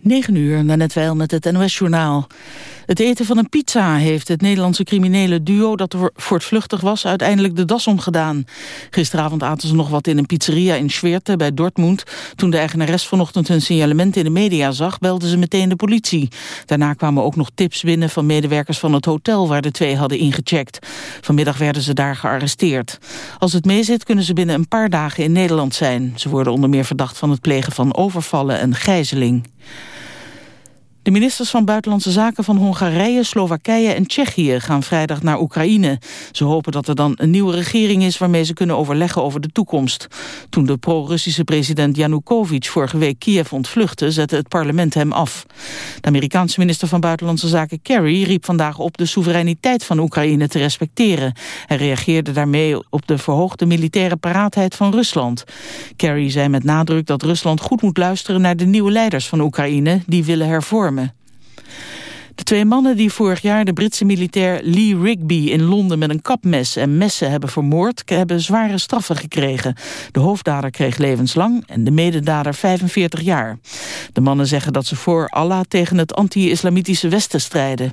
9 uur, net wel met het NOS-journaal. Het eten van een pizza heeft het Nederlandse criminele duo... dat voortvluchtig was, uiteindelijk de das omgedaan. Gisteravond aten ze nog wat in een pizzeria in Schwerte bij Dortmund. Toen de eigenares vanochtend hun signalement in de media zag... belden ze meteen de politie. Daarna kwamen ook nog tips binnen van medewerkers van het hotel... waar de twee hadden ingecheckt. Vanmiddag werden ze daar gearresteerd. Als het meezit kunnen ze binnen een paar dagen in Nederland zijn. Ze worden onder meer verdacht van het plegen van overvallen en gijzeling. De ministers van Buitenlandse Zaken van Hongarije, Slowakije en Tsjechië gaan vrijdag naar Oekraïne. Ze hopen dat er dan een nieuwe regering is waarmee ze kunnen overleggen over de toekomst. Toen de pro-Russische president Yanukovych vorige week Kiev ontvluchtte, zette het parlement hem af. De Amerikaanse minister van Buitenlandse Zaken Kerry riep vandaag op de soevereiniteit van Oekraïne te respecteren. Hij reageerde daarmee op de verhoogde militaire paraatheid van Rusland. Kerry zei met nadruk dat Rusland goed moet luisteren naar de nieuwe leiders van Oekraïne die willen hervormen. De twee mannen die vorig jaar de Britse militair Lee Rigby in Londen met een kapmes en messen hebben vermoord, hebben zware straffen gekregen. De hoofddader kreeg levenslang en de mededader 45 jaar. De mannen zeggen dat ze voor Allah tegen het anti-islamitische Westen strijden.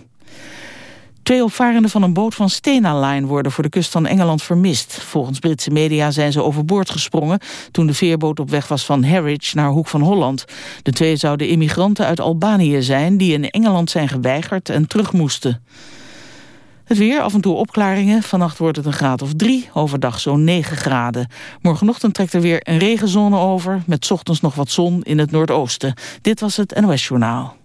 Twee opvarenden van een boot van Stena Line worden voor de kust van Engeland vermist. Volgens Britse media zijn ze overboord gesprongen toen de veerboot op weg was van Harwich naar Hoek van Holland. De twee zouden immigranten uit Albanië zijn die in Engeland zijn geweigerd en terug moesten. Het weer, af en toe opklaringen. Vannacht wordt het een graad of drie, overdag zo'n 9 graden. Morgenochtend trekt er weer een regenzone over... met ochtends nog wat zon in het noordoosten. Dit was het NOS Journaal.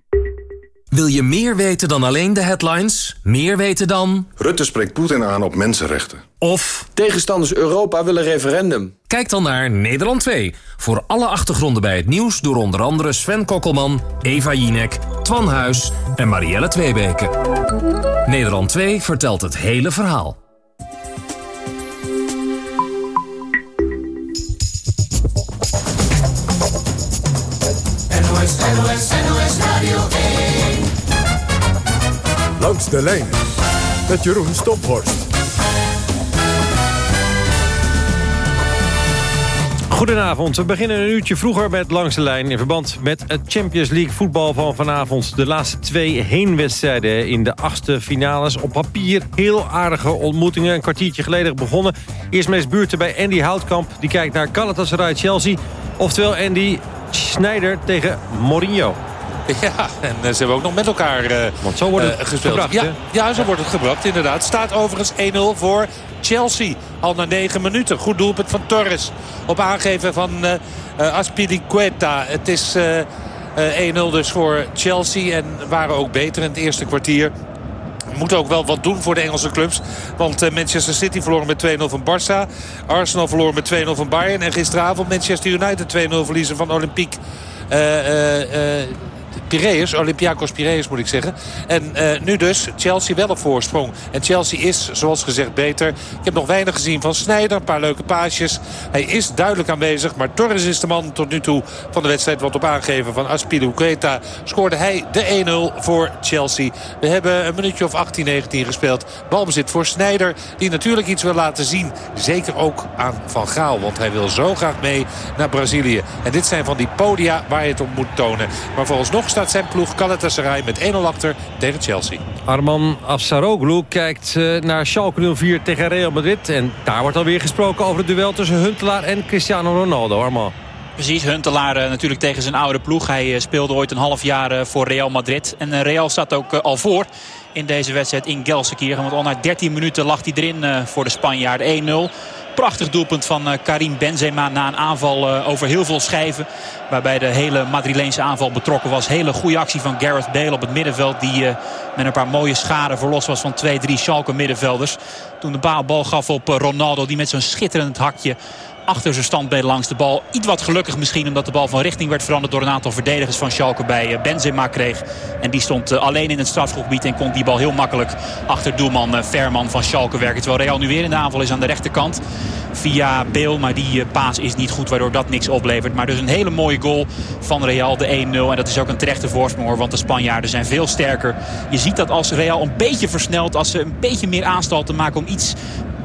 Wil je meer weten dan alleen de headlines? Meer weten dan... Rutte spreekt Poetin aan op mensenrechten. Of... Tegenstanders Europa willen referendum. Kijk dan naar Nederland 2. Voor alle achtergronden bij het nieuws door onder andere Sven Kokkelman, Eva Jinek, Twan Huis en Marielle Tweebeke. Nederland 2 vertelt het hele verhaal. NOS, NOS, NOS Radio 1. Langs de lijn met Jeroen Stophorst. Goedenavond. We beginnen een uurtje vroeger met Langs de Lijn... in verband met het Champions League voetbal van vanavond. De laatste twee heenwedstrijden in de achtste finales. Op papier heel aardige ontmoetingen. Een kwartiertje geleden begonnen. Eerst meest buurten bij Andy Houtkamp. Die kijkt naar Galatasaray-Chelsea. Oftewel Andy Schneider tegen Mourinho. Ja, en eh, ze hebben ook nog met elkaar uh, Want zo wordt het uh, gespeeld. gebracht, ja, ja, zo wordt het gebracht, inderdaad. Staat overigens 1-0 voor Chelsea. Al na 9 minuten. Goed doelpunt van Torres. Op aangeven van uh, Aspilicueta. Het is 1-0 dus voor Chelsea. En waren ook beter in het eerste kwartier moeten ook wel wat doen voor de Engelse clubs. Want Manchester City verloor met 2-0 van Barça. Arsenal verloor met 2-0 van Bayern. En gisteravond Manchester United 2-0 verliezen van Olympique. Uh, Piraeus, Olympiakos Piraeus moet ik zeggen. En uh, nu dus Chelsea wel op voorsprong. En Chelsea is, zoals gezegd, beter. Ik heb nog weinig gezien van Sneijder. Een paar leuke paasjes. Hij is duidelijk aanwezig. Maar Torres is de man tot nu toe van de wedstrijd. Wat op aangeven van Aspilicueta scoorde hij de 1-0 voor Chelsea. We hebben een minuutje of 18, 19 gespeeld. Balbezit voor Sneijder. Die natuurlijk iets wil laten zien. Zeker ook aan Van Gaal. Want hij wil zo graag mee naar Brazilië. En dit zijn van die podia waar je het op moet tonen. Maar vooralsnog staat zijn ploeg Galatasaray met 1-0 achter tegen Chelsea. Arman Afsaroglu kijkt uh, naar Schalke 04 tegen Real Madrid. En daar wordt alweer gesproken over het duel tussen Huntelaar en Cristiano Ronaldo. Arman. Precies, Huntelaar uh, natuurlijk tegen zijn oude ploeg. Hij uh, speelde ooit een half jaar voor Real Madrid. En Real staat ook al voor in deze wedstrijd in Gelsenkirchen. Want al na 13 minuten lag hij erin voor de Spanjaarden 1-0. Prachtig doelpunt van Karim Benzema na een aanval over heel veel schijven. Waarbij de hele Madrileense aanval betrokken was. Hele goede actie van Gareth Bale op het middenveld. Die uh, met een paar mooie schade verlost was van twee, drie Schalke middenvelders. Toen de bal gaf op Ronaldo. Die met zo'n schitterend hakje achter zijn standbeen langs de bal. Iets wat gelukkig misschien omdat de bal van richting werd veranderd... door een aantal verdedigers van Schalke bij eh, Benzema kreeg. En die stond alleen in het strafgebied en kon die bal heel makkelijk... achter doelman Verman van Schalke werken. Terwijl Real nu weer in de aanval is aan de rechterkant. Via Beel, maar die paas is niet goed waardoor dat niks oplevert. Maar dus een hele mooie goal van Real, de 1-0. En dat is ook een terechte voorsprong hoor, want de Spanjaarden zijn veel sterker. Je ziet dat als Real een beetje versnelt, als ze een beetje meer aanstalten maken om iets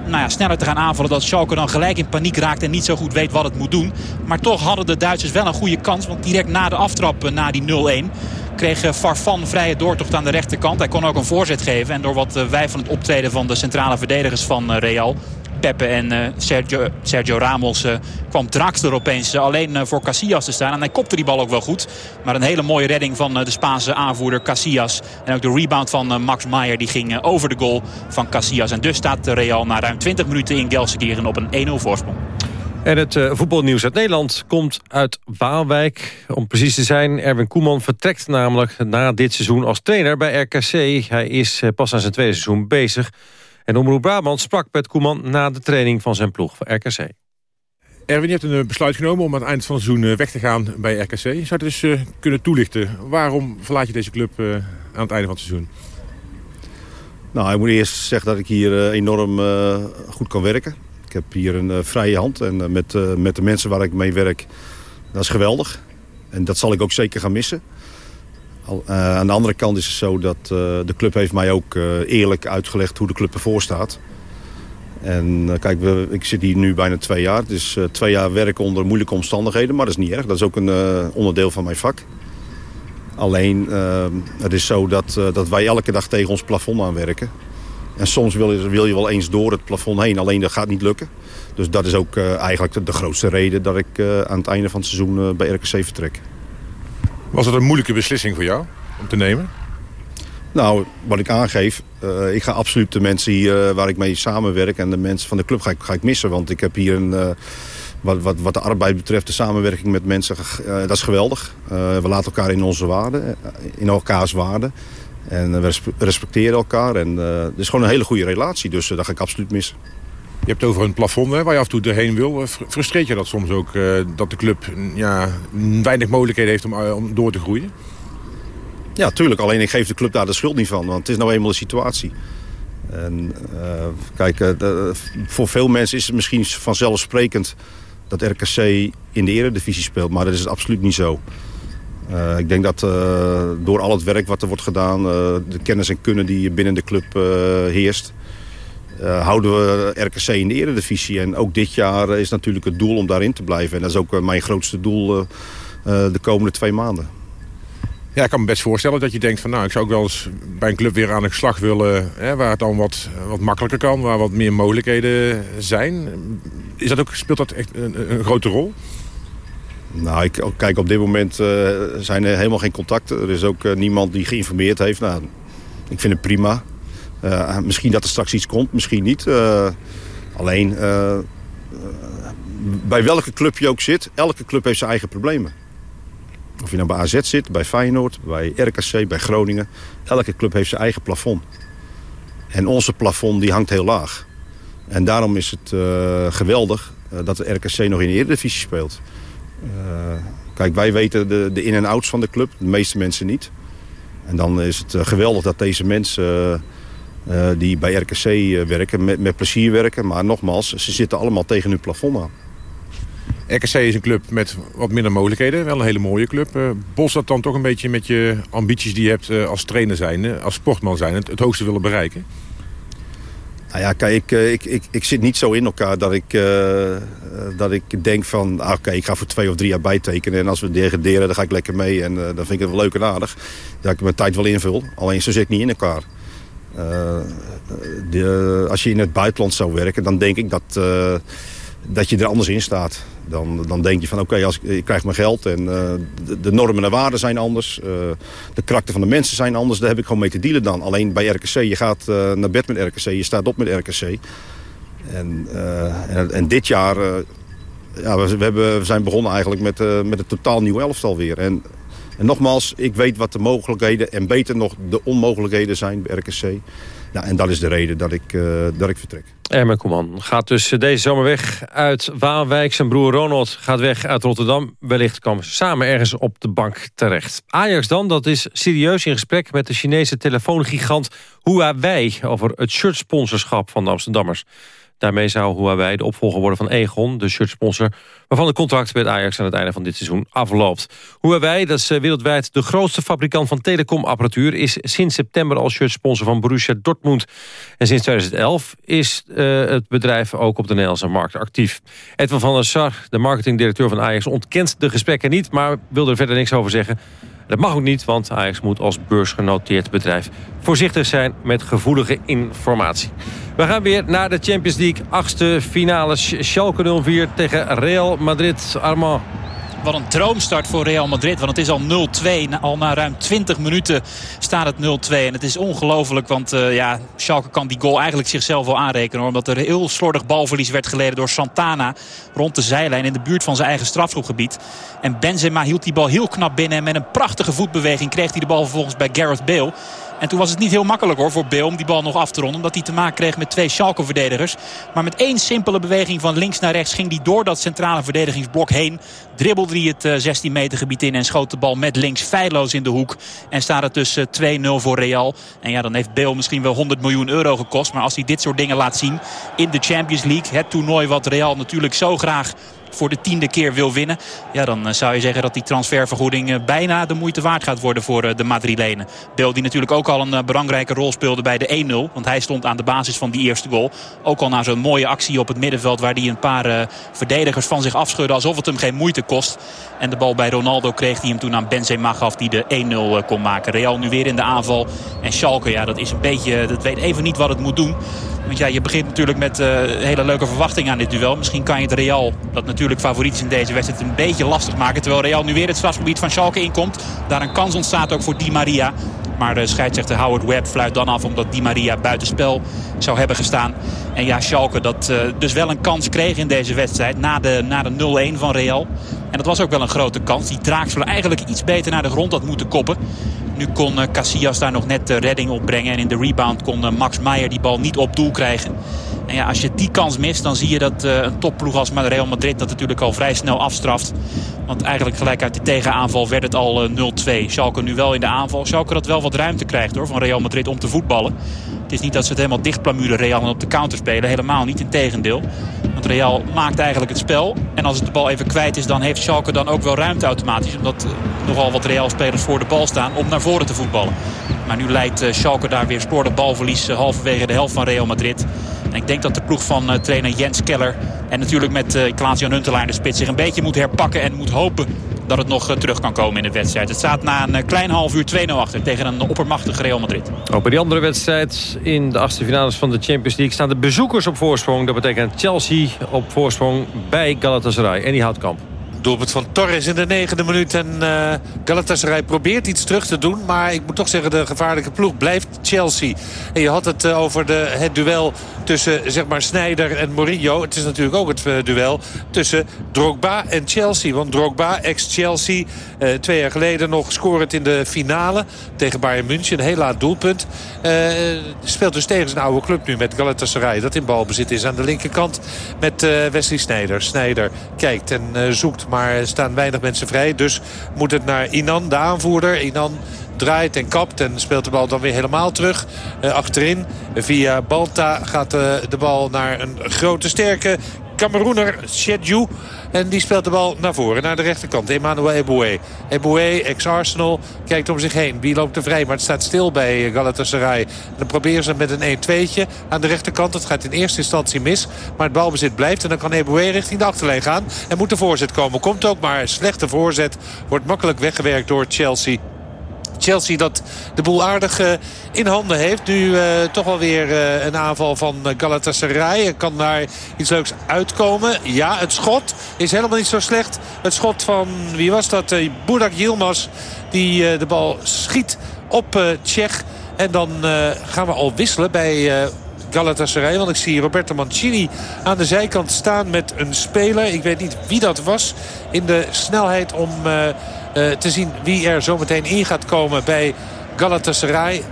nou ja, sneller te gaan aanvallen. Dat Schalke dan gelijk in paniek raakt en niet zo goed weet wat het moet doen. Maar toch hadden de Duitsers wel een goede kans. Want direct na de aftrap, eh, na die 0-1 kreeg eh, Farfan vrije doortocht aan de rechterkant. Hij kon ook een voorzet geven. En door wat eh, wij van het optreden van de centrale verdedigers van Real... Pepe en uh, Sergio, Sergio, Ramos uh, kwam Draxler opeens uh, alleen voor Casillas te staan. En hij kopte die bal ook wel goed. Maar een hele mooie redding van de Spaanse aanvoerder Casillas. En ook de rebound van Max Maier die ging over de goal van Casillas. En dus staat Real na ruim 20 minuten in Gelsenkirchen op een 1-0 voorsprong. En het voetbalnieuws uit Nederland komt uit Waalwijk. Om precies te zijn, Erwin Koeman vertrekt namelijk na dit seizoen als trainer bij RKC. Hij is pas aan zijn tweede seizoen bezig. En Omroep Brabant sprak met Koeman na de training van zijn ploeg van RKC. Erwin, je hebt een eh, besluit genomen om aan het eind van het seizoen eh, weg te gaan bij RKC. Zou je dus uh, kunnen toelichten? Waarom verlaat je deze club uh, aan het einde van het seizoen? Nou, ik moet eerst zeggen dat ik hier enorm goed kan werken. Ik heb hier een vrije hand en met, met de mensen waar ik mee werk, dat is geweldig. En dat zal ik ook zeker gaan missen. Uh, aan de andere kant is het zo dat uh, de club heeft mij ook uh, eerlijk uitgelegd hoe de club ervoor staat. En kijk, ik zit hier nu bijna twee jaar. Het is twee jaar werken onder moeilijke omstandigheden, maar dat is niet erg. Dat is ook een onderdeel van mijn vak. Alleen, het is zo dat, dat wij elke dag tegen ons plafond aanwerken. En soms wil je, wil je wel eens door het plafond heen, alleen dat gaat niet lukken. Dus dat is ook eigenlijk de grootste reden dat ik aan het einde van het seizoen bij RKC vertrek. Was het een moeilijke beslissing voor jou om te nemen? Nou, wat ik aangeef, uh, ik ga absoluut de mensen hier uh, waar ik mee samenwerk... en de mensen van de club ga ik, ga ik missen. Want ik heb hier een... Uh, wat, wat, wat de arbeid betreft, de samenwerking met mensen, dat is geweldig. we laten elkaar in onze waarden, in elkaars waarden. En we respecteren elkaar. En het is gewoon een hele goede relatie, dus dat ga ik absoluut missen. Je hebt over een plafond hè, waar je af en toe doorheen wil. Frustreert je dat soms ook, uh, dat de club ja, weinig mogelijkheden heeft om, uh, om door te groeien? Ja, tuurlijk. Alleen ik geef de club daar de schuld niet van. Want het is nou eenmaal de situatie. En, kijk, voor veel mensen is het misschien vanzelfsprekend dat RKC in de eredivisie speelt. Maar dat is absoluut niet zo. ik denk dat door al het werk wat er wordt gedaan... de kennis en kunnen die binnen de club heerst uh, houden we RKC in de eredivisie. En ook dit jaar is natuurlijk het doel om daarin te blijven. En dat is ook eh, mijn grootste doel uh, de komende twee maanden. Ja, ik kan me best voorstellen dat je denkt van nou, ik zou ook wel eens bij een club weer aan de slag willen. Hè, waar het dan wat, wat makkelijker kan, waar wat meer mogelijkheden zijn. Is dat ook, speelt dat echt een, een grote rol? Nou, ik, kijk, op dit moment uh, zijn er helemaal geen contacten. Er is ook niemand die geïnformeerd heeft. Nou, ik vind het prima. Uh, misschien dat er straks iets komt, misschien niet. Uh, alleen, uh, bij welke club je ook zit, elke club heeft zijn eigen problemen. Of je nou bij AZ zit, bij Feyenoord, bij RKC, bij Groningen. Elke club heeft zijn eigen plafond. En onze plafond die hangt heel laag. En daarom is het geweldig dat de RKC nog in de Eredivisie speelt. kijk, wij weten de, de in- en outs van de club, de meeste mensen niet. En dan is het geweldig dat deze mensen uh, die bij RKC uh, werken, met, met plezier werken. Maar nogmaals, ze zitten allemaal tegen hun plafond aan. RKC is een club met wat minder mogelijkheden. Wel een hele mooie club. Uh, bos dat dan toch een beetje met je ambities die je hebt als trainer zijn, als sportman zijn, het, het, hoogste willen bereiken? Nou ja, kijk, ik, ik, ik, ik zit niet zo in elkaar dat ik, dat ik denk van... Ah, oké, ik ga voor twee of drie jaar bijtekenen en als we degraderen dan ga ik lekker mee. En dan vind ik het wel leuk en aardig dat ik mijn tijd wel invul. Alleen zo zit ik niet in elkaar. Uh, de, als je in het buitenland zou werken, dan denk ik dat, uh, dat je er anders in staat. Dan, dan denk je van oké, ik, krijg mijn geld en uh, de, de, normen en waarden zijn anders. de karakter van de mensen zijn anders. Daar heb ik gewoon mee te dealen dan. Alleen bij RKC, je gaat naar bed met RKC, je staat op met RKC. En, en, en, dit jaar, ja, we, we, hebben, we zijn begonnen eigenlijk met, met een totaal nieuw elftal weer. En En nogmaals, ik weet wat de mogelijkheden en beter nog de onmogelijkheden zijn bij RKC. En dat is de reden dat ik, uh, dat ik vertrek. Ermen Koeman gaat dus deze zomer weg uit Waalwijk. Zijn broer Ronald gaat weg uit Rotterdam. Wellicht komen ze samen ergens op de bank terecht. Ajax dan, dat is serieus in gesprek met de Chinese telefoongigant Huawei... over het shirtsponsorschap van de Amsterdammers. Daarmee zou Huawei de opvolger worden van Egon, de shirtsponsor... waarvan het contract met Ajax aan het einde van dit seizoen afloopt. Huawei, dat is eh, wereldwijd de grootste fabrikant van telecomapparatuur... is sinds september al shirtsponsor van Borussia Dortmund. En sinds 2011 is uh, het bedrijf ook op de Nederlandse markt actief. Edwin van der Sar, de marketingdirecteur van Ajax... ontkent de gesprekken niet, maar wil er verder niks over zeggen... Dat mag ook niet, want Ajax moet als beursgenoteerd bedrijf voorzichtig zijn met gevoelige informatie. We gaan weer naar de Champions League. Achtste finale Schalke 04 tegen Real Madrid. Armand. Wat een droomstart voor Real Madrid. Want het is al 0-2. Al na ruim 20 minuten staat het 0-2. En het is ongelooflijk. Want uh, ja, Schalke kan die goal eigenlijk zichzelf wel aanrekenen. Omdat er heel slordig balverlies werd geleden door Santana. Rond de zijlijn in de buurt van zijn eigen strafschopgebied. En Benzema hield die bal heel knap binnen. En met een prachtige voetbeweging kreeg hij de bal vervolgens bij Gareth Bale. En toen was het niet heel makkelijk hoor voor Bale om die bal nog af te ronden. Omdat hij te maken kreeg met twee Schalke-verdedigers. Maar met één simpele beweging van links naar rechts ging hij door dat centrale verdedigingsblok heen. Dribbelde hij het 16 eh, meter gebied in en schoot de bal met links feilloos in de hoek. En staat het dus 2-0 voor Real. En ja, dan heeft Bale misschien wel 100 miljoen euro gekost. Maar als hij dit soort dingen laat zien in de Champions League. Het toernooi wat Real natuurlijk zo graag voor de tiende keer wil winnen. Ja, dan eh, zou je zeggen dat die transfervergoeding eh, bijna de moeite waard gaat worden voor eh, de Madrilenen. Beel die natuurlijk ook al een belangrijke rol speelde bij de 1-0. Want hij stond aan de basis van die eerste goal. Ook al na zo'n mooie actie op het middenveld waar hij een paar verdedigers van zich afschudde. Alsof het hem geen moeite kost. En de bal bij Ronaldo kreeg hij hem toen aan Benzema gaf die de 1-0 kon maken. Real nu weer in de aanval. En Schalke, ja, dat is een beetje, dat weet even niet wat het moet doen. Want ja, je begint natuurlijk met hele leuke verwachtingen aan dit duel. Misschien kan je het Real, dat natuurlijk favoriet is in deze wedstrijd, een beetje lastig maken. Terwijl Real nu weer het strafgebied van Schalke inkomt. Daar een kans ontstaat ook voor Di Maria. Maar de scheidsrechter Howard Webb fluit dan af omdat Di Maria buitenspel zou hebben gestaan. En ja, Schalke dat uh, dus wel een kans kreeg in deze wedstrijd na de, na de 0-1 van Real. En dat was ook wel een grote kans. Die Draxler eigenlijk iets beter naar de grond had moeten koppen. Nu kon eh, Casillas daar nog net de redding op brengen. En in de rebound kon eh, Max Meijer die bal niet op doel krijgen. En ja, als je die kans mist, dan zie je dat uh, een topploeg als Real Madrid dat natuurlijk al vrij snel afstraft. Want eigenlijk gelijk uit de tegenaanval werd het al 0-2. Schalke nu wel in de aanval. Schalke dat wel wat ruimte krijgt hoor, van Real Madrid om te voetballen. Het is niet dat ze het helemaal dichtplamuren Real en op de counter spelen. Helemaal niet, in tegendeel. Want Real maakt eigenlijk het spel. En als het de bal even kwijt is, dan heeft Schalke dan ook wel ruimte automatisch. Omdat nogal wat Real-spelers voor de bal staan om naar voren te voetballen. Maar nu leidt eh, Schalke daar weer slordig balverlies eh, halverwege de helft van Real Madrid. En ik denk dat de ploeg van uh, trainer Jens Keller... en natuurlijk met uh, Klaas-Jan Huntelaar de spits... zich een beetje moet herpakken en moet hopen dat het nog terug kan komen in de wedstrijd. Het staat na een klein half uur 2-0 achter tegen een oppermachtig Real Madrid. Ook die andere wedstrijd in de achtste finales van de Champions League... staan de bezoekers op voorsprong. Dat betekent Chelsea op voorsprong bij Galatasaray. En die houdt kamp. Doelpunt van Torres in de negende minuut. En uh, Galatasaray probeert iets terug te doen. Maar ik moet toch zeggen, de gevaarlijke ploeg blijft Chelsea. En je had het uh, over de, het duel tussen zeg maar Sneijder en Mourinho. Het is natuurlijk ook het uh, duel tussen Drogba en Chelsea. Want Drogba, ex-Chelsea, twee jaar geleden nog scorend in de finale tegen Bayern München. Een heel laat doelpunt. speelt dus tegen zijn oude club nu met Galatasaray. Dat in balbezit is aan de linkerkant met Wesley Sneijder. Sneijder kijkt en zoekt maar staan weinig mensen vrij. Dus moet het naar Inan, de aanvoerder. Inan draait en kapt en speelt de bal dan weer helemaal terug. Uh, achterin via Balta gaat uh, de bal naar een grote sterke Cameroener Shedju. En die speelt de bal naar voren, naar de rechterkant. Emmanuel Eboué. Eboué, ex-Arsenal, kijkt om zich heen. Wie loopt er vrij? Maar het staat stil bij Galatasaray. Dan proberen ze met een 1-2'tje aan de rechterkant. Dat gaat in eerste instantie mis. Maar het balbezit blijft. En dan kan Eboué richting de achterlijn gaan. En moet de voorzet komen. Komt ook maar. Slechte voorzet. Wordt makkelijk weggewerkt door Chelsea. Chelsea dat de boel aardig uh, in handen heeft. Nu uh, toch wel weer uh, een aanval van Galatasaray. Er kan daar iets leuks uitkomen. Ja, het schot is helemaal niet zo slecht. Het schot van, wie was dat? Burak Yilmaz die de bal schiet op Tsjech. En dan gaan we al wisselen bij Galatasaray. Want ik zie Roberto Mancini aan de zijkant staan met een speler. Ik weet niet wie dat was. In de snelheid om te zien wie er zometeen in gaat komen bij Galatasaray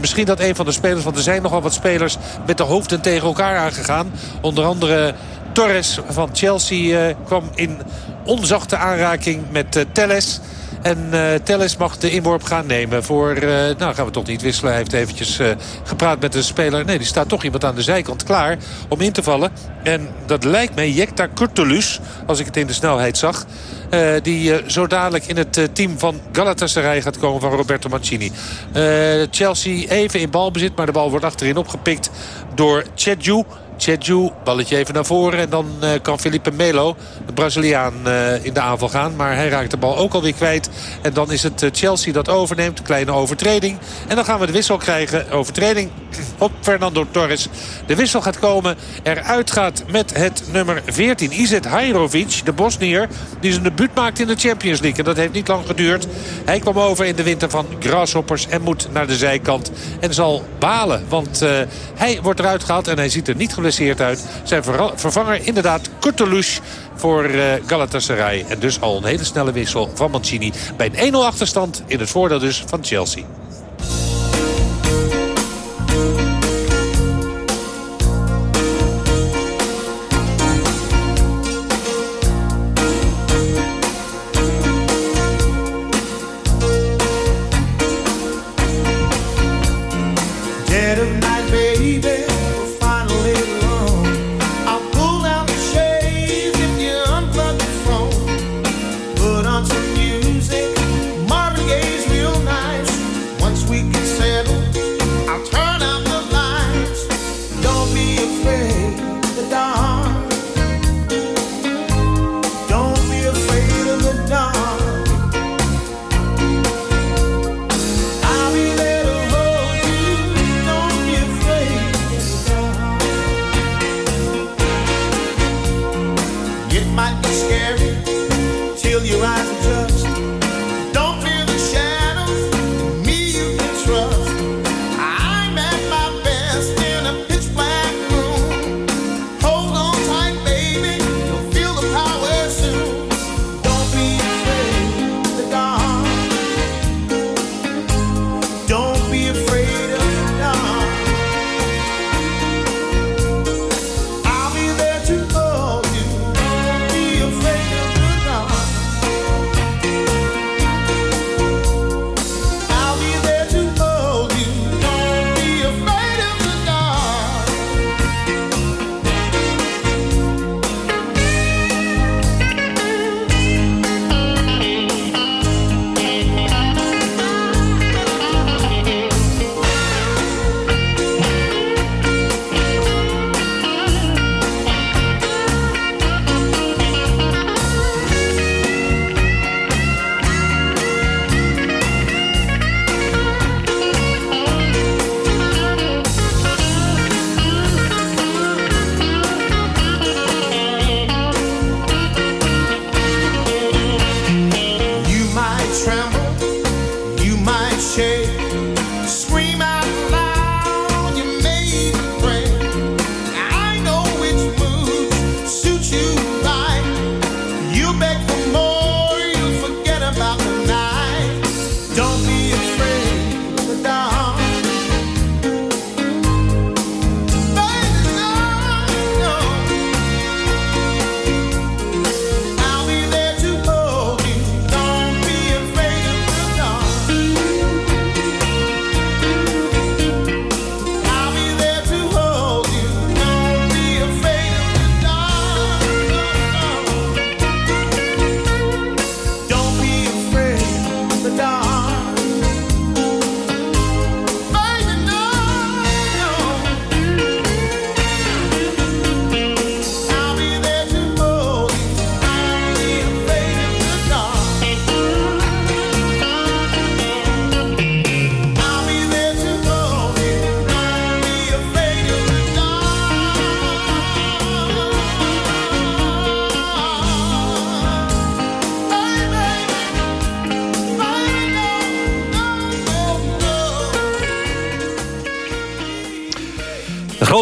misschien dat een van de spelers, want er zijn nogal wat spelers met de hoofden tegen elkaar aangegaan. Onder andere Torres van Chelsea kwam in onzachte aanraking met uh, Telles. En uh, Telles mag de inworp gaan nemen voor... Uh, nou, gaan we toch niet wisselen. Hij heeft eventjes uh, gepraat met de speler. Nee, die staat toch iemand aan de zijkant klaar om in te vallen. En dat lijkt mij Jekta Kurtulus, als ik het in de snelheid zag. die zo dadelijk in het team van Galatasaray gaat komen van Roberto Mancini. Chelsea even in balbezit, maar de bal wordt achterin opgepikt door Chedju. Cheju, balletje even naar voren. En dan uh, kan Felipe Melo, de Braziliaan, uh, in de aanval gaan. Maar hij raakt de bal ook alweer kwijt. En dan is het uh, Chelsea dat overneemt. Kleine overtreding. En dan gaan we de wissel krijgen. Overtreding op Fernando Torres. De wissel gaat komen. Eruit gaat met het nummer 14. Izet Hajrovic, de Bosnier. Die zijn debuut maakt in de Champions League. En dat heeft niet lang geduurd. Hij kwam over in de winter van Grasshoppers. En moet naar de zijkant. En zal balen. Want hij wordt eruit gehaald. En hij ziet er niet geblesseerd uit. Zijn vervanger inderdaad Kurtulus voor Galatasaray. En dus al een hele snelle wissel van Mancini. Bij een 1-0 achterstand in het voordeel dus van Chelsea.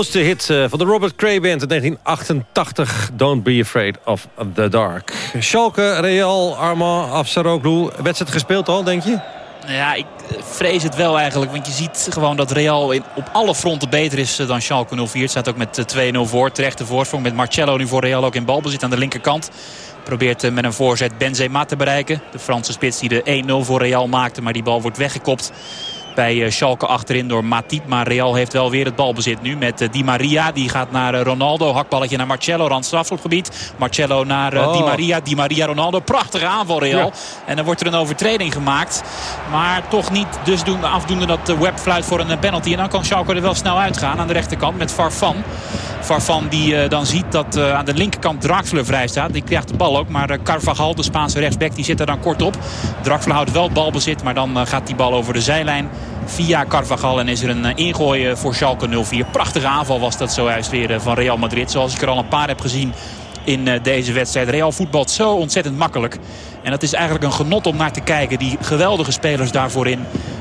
Grootste hit van de Robert Cray Band in 1988. Don't be afraid of the dark. Schalke, Real, Armand, Afsaroglu. Wedstrijd gespeeld al, denk je? Ja, ik vrees het wel eigenlijk. Want je ziet gewoon dat Real op alle fronten beter is dan Schalke 04. Het staat ook met 2-0 voor. Terechte voorsprong met Marcello nu voor Real ook in balbezit aan de linkerkant. Probeert met een voorzet Benzema te bereiken. De Franse spits die de 1-0 voor Real maakte. Maar die bal wordt weggekopt bij eh, Schalke achterin door Matip. Maar Real heeft wel weer het balbezit nu met eh, Di Maria. Die gaat naar eh, Ronaldo. Hakballetje naar Marcello. Rand strafschopgebied. Marcello naar Di oh. Maria. Di Maria Ronaldo. Prachtige aanval Real. En dan wordt er een overtreding gemaakt. Maar toch niet dus doen, afdoende dat de web fluit voor een penalty. En dan kan Schalke er wel snel uitgaan aan de rechterkant met Farfan. Farfan die dan ziet dat aan de linkerkant Draxler vrij staat. Die krijgt de bal ook. Maar Carvajal, de Spaanse rechtsback, die zit er dan kort op. Draxler houdt wel balbezit. Maar dan gaat die bal over de zijlijn via Carvajal. En is er een eh, ingooi voor Schalke 04. Prachtige aanval was dat zojuist weer eh, van Real Madrid. Zoals ik er al een paar heb gezien in eh, deze wedstrijd. Real voetbalt zo ontzettend makkelijk. En dat is eigenlijk een genot om naar te kijken. Die geweldige spelers daarvoor in.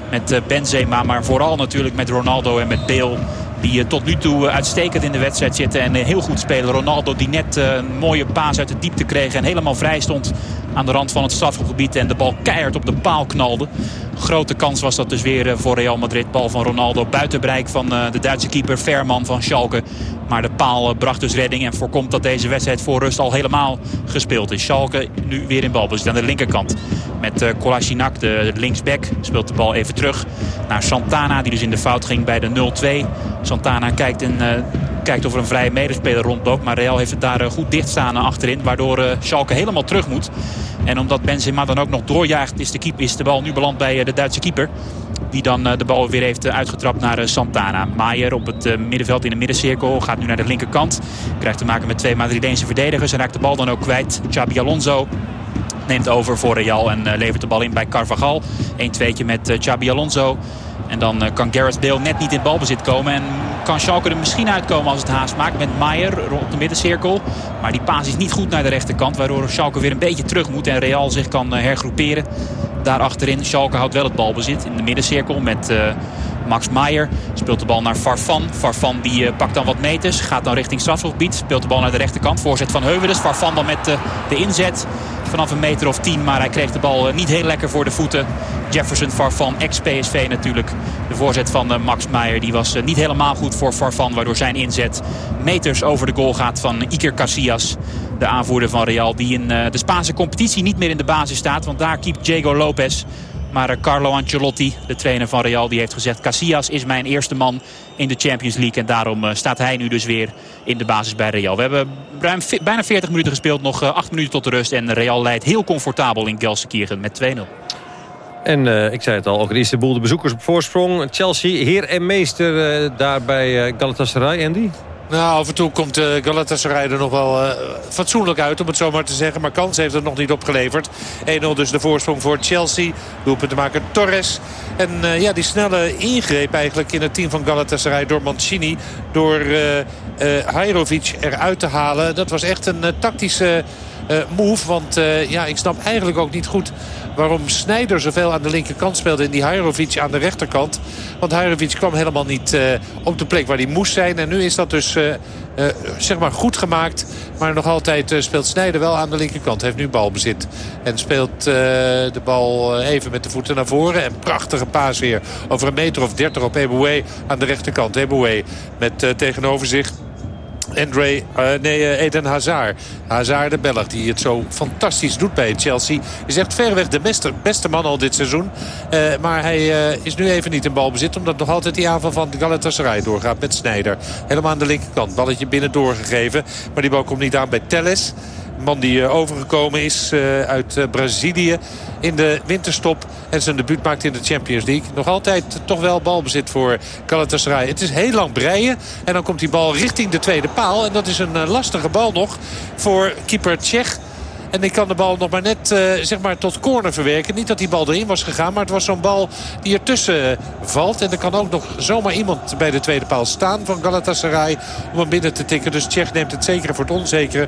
Met Benzema, maar vooral natuurlijk met Ronaldo en met Bale. Die tot nu toe uitstekend in de wedstrijd zitten en heel goed spelen. Ronaldo die net een mooie paas uit de diepte kreeg en helemaal vrij stond aan de rand van het strafgebied. En de bal keihard op de paal knalde. Grote kans was dat dus weer eh, voor Real Madrid. Bal van Ronaldo buiten bereik van eh, de Duitse keeper Verman van Schalke. Maar de paal eh, bracht dus redding en voorkomt dat deze wedstrijd voor rust al helemaal gespeeld is. Schalke nu weer in balbezit aan de linkerkant. Met uh, Kolasinac, de linksback, speelt de bal even terug naar Santana. Die dus in de fout ging bij de 0-2. Santana kijkt, in, kijkt of er een vrije medespeler rondloopt. Maar Real heeft het daar goed dicht staan achterin. Waardoor Schalke helemaal terug moet. En omdat Benzema dan ook nog doorjaagt is de, is de bal nu beland bij de Duitse keeper. Die dan de bal weer heeft uitgetrapt naar Santana. Maier op het middenveld in de middencirkel. Gaat nu naar de linkerkant. Krijgt te maken met twee Madrideense verdedigers. En raakt de bal dan ook kwijt. Xabi Alonso neemt over voor Real en levert de bal in bij Carvajal. 1-2'tje met Xabi Alonso. En dan kan Gareth Bale net niet in balbezit komen. En kan Schalke er misschien uitkomen als het haast maakt met Maier rond de middencirkel. Maar die paas is niet goed naar de rechterkant. Waardoor Schalke weer een beetje terug moet. En Real zich kan hergroeperen. Daar achterin. Schalke houdt wel het balbezit in de middencirkel met... Max Maier speelt de bal naar Farfan. Farfan die uh, pakt dan wat meters. Gaat dan richting strafschopgebied. Speelt de bal naar de rechterkant. Voorzet van Heuvedes. Farfan dan met uh, de inzet vanaf een meter of tien. Maar hij kreeg de bal niet heel lekker voor de voeten. Jefferson Farfan, ex-PSV natuurlijk. De voorzet van Max Maier die was niet helemaal goed voor Farfan. Waardoor zijn inzet meters over de goal gaat van Iker Casillas. De aanvoerder van Real die in de Spaanse competitie niet meer in de basis staat. Want daar keept Diego Lopez maar Carlo Ancelotti, de trainer van Real, die heeft gezegd... Casillas is mijn eerste man in de Champions League. En daarom staat hij nu dus weer in de basis bij Real. We hebben ruim bijna 40 minuten gespeeld. Nog 8 minuten tot de rust. En Real leidt heel comfortabel in Gelsenkirchen met 2-0. En ik zei het al, ook in Istanbul de bezoekers op voorsprong. Chelsea, heer en meester uh, daar bij Galatasaray, Andy? Nou, af en toe komt uh, Galatasaray er nog wel uh, fatsoenlijk uit, om het zo maar te zeggen. Maar kans heeft het nog niet opgeleverd. 1-0 dus de voorsprong voor Chelsea. Doelpunt maken Torres. En uh, ja, die snelle ingreep eigenlijk in het team van Galatasaray door Mancini. Door Hajrovic eruit te halen. Dat was echt een tactische move. Want ja, ik snap eigenlijk ook niet goed waarom Snijder zoveel aan de linkerkant speelde... en die Hajrovic aan de rechterkant. Want Hajrovic kwam helemaal niet uh, op de plek waar hij moest zijn. En nu is dat dus zeg maar goed gemaakt. Maar nog altijd speelt Snijder wel aan de linkerkant. Heeft nu balbezit. En speelt de bal even met de voeten naar voren. En prachtige paas weer over een meter of dertig op Eboué aan de rechterkant. Eboué met tegenover zich Andre, uh, nee, uh, Eden Hazard. Hazard, de Belg, die het zo fantastisch doet bij Chelsea. Is echt verreweg de beste, man al dit seizoen. Uh, maar hij is nu even niet in balbezit. Omdat nog altijd die aanval van Galatasaray doorgaat met Snijder. Helemaal aan de linkerkant. Balletje binnen doorgegeven. Maar die bal komt niet aan bij Telles man die eh, overgekomen is eh, uit eh, Brazilië in de winterstop. En zijn debuut maakt in de Champions League. Nog altijd toch wel balbezit voor Galatasaray. Het is heel lang breien. En dan komt die bal richting de tweede paal. En dat is een lastige bal nog voor keeper Tsjech. En ik kan de bal nog maar net zeg maar tot corner verwerken. Niet dat die bal erin was gegaan. Maar het was zo'n bal die ertussen valt. En er kan ook nog zomaar iemand bij de tweede paal staan van Galatasaray. Om hem binnen te tikken. Dus Tsjech neemt het zekere voor het onzekere.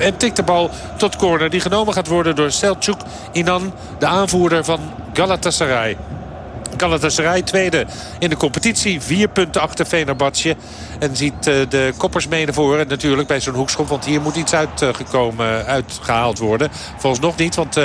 En tikt de bal tot corner. Die genomen gaat worden door Selçuk Inan. De aanvoerder van Galatasaray. Galatasaray tweede in de competitie. Vier punten achter Fenerbahce. En ziet de koppers mee naar voren natuurlijk bij zo'n hoekschop. Want hier moet iets uitgekomen, uitgehaald worden. Volgens nog niet, want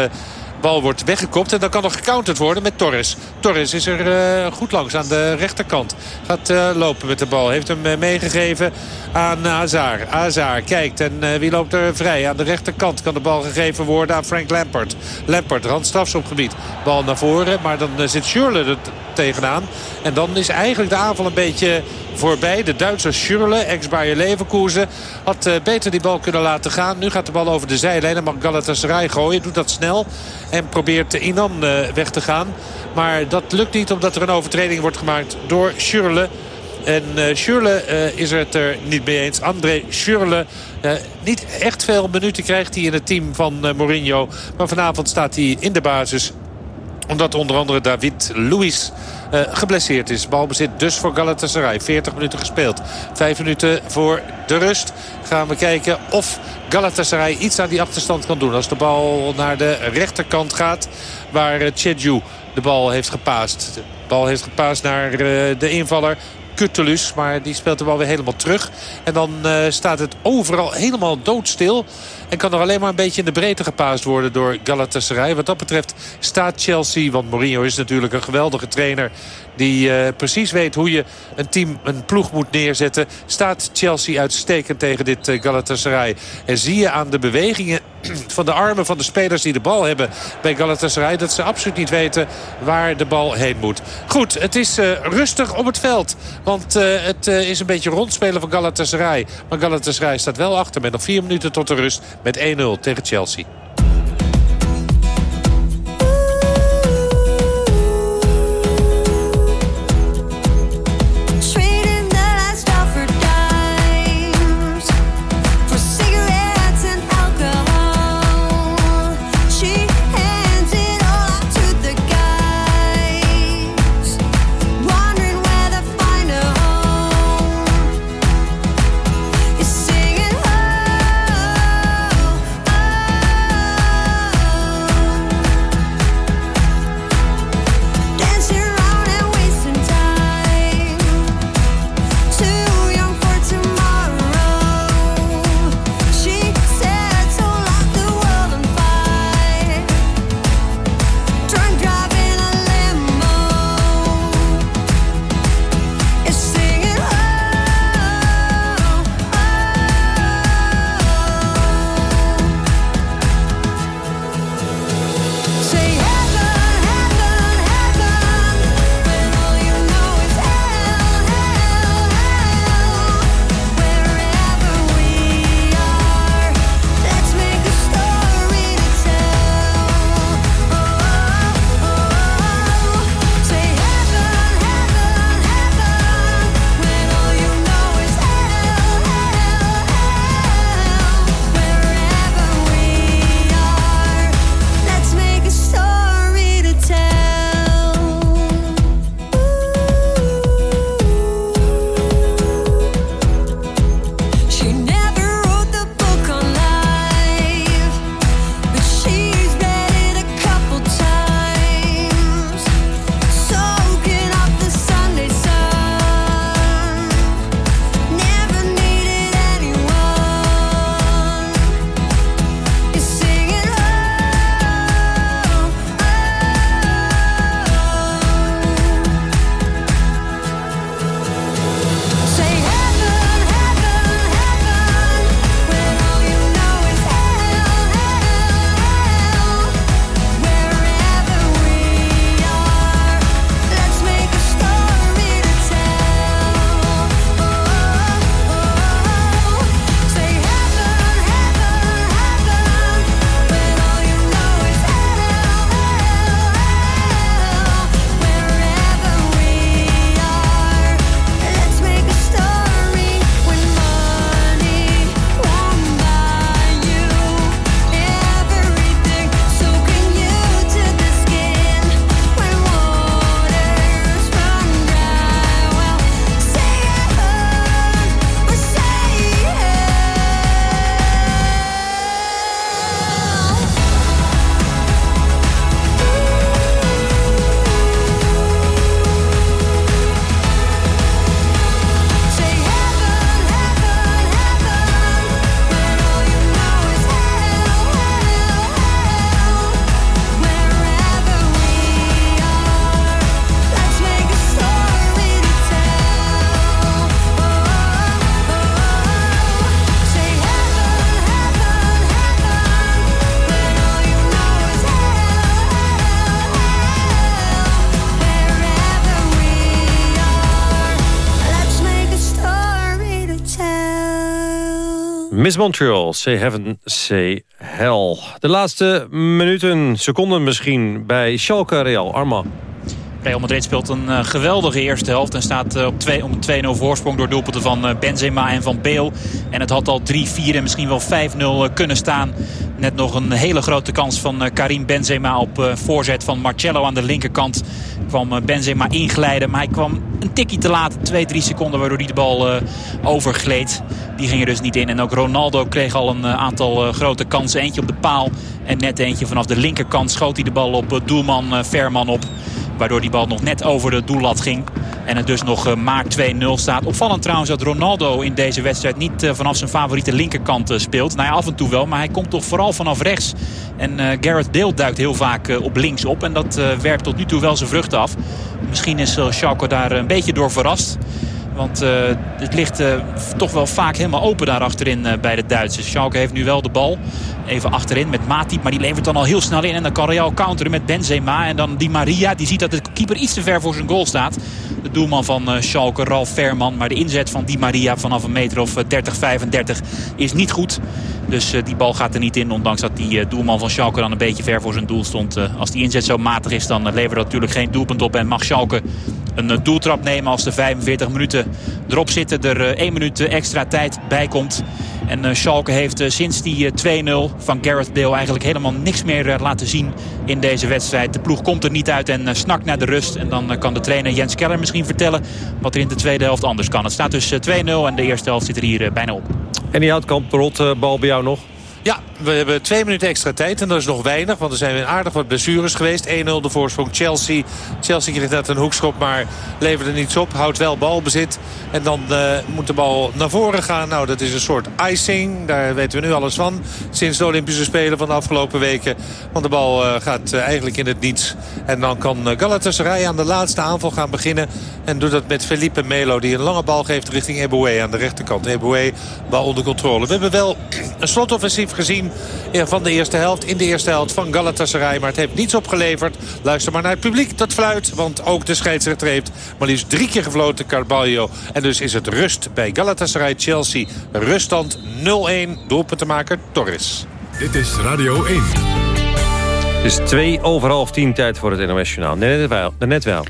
bal wordt weggekopt en dan kan er gecounterd worden met Torres. Torres is er uh, goed langs aan de rechterkant. Gaat uh, lopen met de bal. Heeft hem uh, meegegeven aan Hazard. Hazard kijkt en wie loopt er vrij? Aan de rechterkant kan de bal gegeven worden aan Frank Lampert. Lampert, randstrafschopgebied. Bal naar voren, maar dan zit Schürrle er tegenaan. En dan is eigenlijk de aanval een beetje voorbij. De Duitse Schürrle, ex-Bayer Leverkusen, had beter die bal kunnen laten gaan. Nu gaat de bal over de zijlijn en mag Galatasaray gooien. Doet dat snel en probeert Inan weg te gaan. Maar dat lukt niet omdat er een overtreding wordt gemaakt door Schürrle. En uh, Schürrle uh, is het er niet mee eens. André Schürrle, uh, niet echt veel minuten krijgt hij in het team van Mourinho. Maar vanavond staat hij in de basis. Omdat onder andere David Luiz uh, geblesseerd is. Balbezit dus voor Galatasaray. 40 minuten gespeeld. 5 minuten voor de rust. Gaan we kijken of Galatasaray iets aan die achterstand kan doen. Als de bal naar de rechterkant gaat. Waar Chedju de bal heeft gepaast. De bal heeft gepaast naar uh, de invaller Kuttelus. Maar die speelt de bal weer helemaal terug. En dan staat het overal helemaal doodstil. En kan er alleen maar een beetje in de breedte gepaast worden door Galatasaray. Wat dat betreft staat Chelsea, want Mourinho is natuurlijk een geweldige trainer... die uh, precies weet hoe je een team, een ploeg moet neerzetten... staat Chelsea uitstekend tegen dit uh, Galatasaray. En zie je aan de bewegingen van de armen van de spelers die de bal hebben bij Galatasaray... dat ze absoluut niet weten waar de bal heen moet. Goed, het is uh, rustig op het veld. Want het is een beetje rondspelen van Galatasaray. Maar Galatasaray staat wel achter met nog vier minuten tot de rust met 1-0 tegen Chelsea. Montreal, say heaven, say hell. De laatste minuten, seconden misschien bij Schalke Real. Arma. Real Madrid speelt een uh, geweldige eerste helft. En staat uh, op twee, om een 2-0 voorsprong door doelpunten van uh, Benzema en van Beel. En het had al 3-4 en misschien wel 5-0 kunnen staan. Net nog een hele grote kans van Karim Benzema op voorzet van Marcello aan de linkerkant. Kwam Benzema inglijden, maar hij kwam tikkie te laat. 2-3 seconden waardoor hij de bal overgleed. Die ging er dus niet in. En ook Ronaldo kreeg al een aantal grote kansen. Eentje op de paal en net eentje vanaf de linkerkant schoot hij de bal op doelman Verman op. Waardoor die bal nog net over de doellat ging. En het dus nog uh, maar 2-0 staat. Opvallend trouwens dat Ronaldo in deze wedstrijd niet uh, vanaf zijn favoriete linkerkant uh, speelt. Nou ja, af en toe wel, maar hij komt toch vooral vanaf rechts. En Gareth Bale duikt heel vaak op links op. En dat werkt tot nu toe wel zijn vruchten af. Misschien is Schalke daar een beetje door verrast. Want uh, het ligt uh, toch wel vaak helemaal open daar achterin uh, bij de Duitsers. Schalke heeft nu wel de bal. Even achterin met Matip. Maar die levert dan al heel snel in. En dan kan Real counteren met Benzema. En dan Di Maria. Die ziet dat de keeper iets te ver voor zijn goal staat. De doelman van Schalke, Ralf Verman. Maar de inzet van Di Maria vanaf een meter of 30, 35 is niet goed. Dus die bal gaat er niet in. Ondanks dat die doelman van Schalke dan een beetje ver voor zijn doel stond. als die inzet zo matig is dan levert dat natuurlijk geen doelpunt op. En mag Schalke een doeltrap nemen als de 45 minuten erop zitten. Er 1 eh, minuut extra tijd bij komt. En uh, Schalke heeft sinds die uh, 2-0 van Gareth Bale eigenlijk helemaal niks meer laten zien in deze wedstrijd. De ploeg komt er niet uit en snakt naar de rust. En dan kan de trainer Jens Keller misschien vertellen wat er in de tweede helft anders kan. Het staat dus 2-0 en de eerste helft zit er hier bijna op. En die houtkamp, rot bal bij jou nog? Ja, we hebben twee minuten extra tijd. En dat is nog weinig. Want er zijn weer aardig wat blessures geweest. 1-0 de voorsprong Chelsea. Chelsea kreeg net een hoekschop. Maar leverde niets op. Houdt wel balbezit. En dan uh, moet de bal naar voren gaan. Nou, dat is een soort icing. Daar weten we nu alles van. Sinds de Olympische Spelen van de afgelopen weken. Want de bal uh, gaat uh, eigenlijk in het niets. En dan kan Galatasaray aan de laatste aanval gaan beginnen. En doet dat met Felipe Melo. Die een lange bal geeft richting Eboué aan de rechterkant. Eboué bal onder controle. We hebben wel een slotoffensief gezien van de eerste helft. In de eerste helft van Galatasaray. Maar het heeft niets opgeleverd. Luister maar naar het publiek dat fluit. Want ook de scheidsrechter heeft maar liefst drie keer gefloten Carballo. En dus is het rust bij Galatasaray-Chelsea. Ruststand 0-1. Doelpuntenmaker Torres. Dit is Radio 1. Het is twee over half tien tijd voor het NOS Journaal. Net wel. Net wel.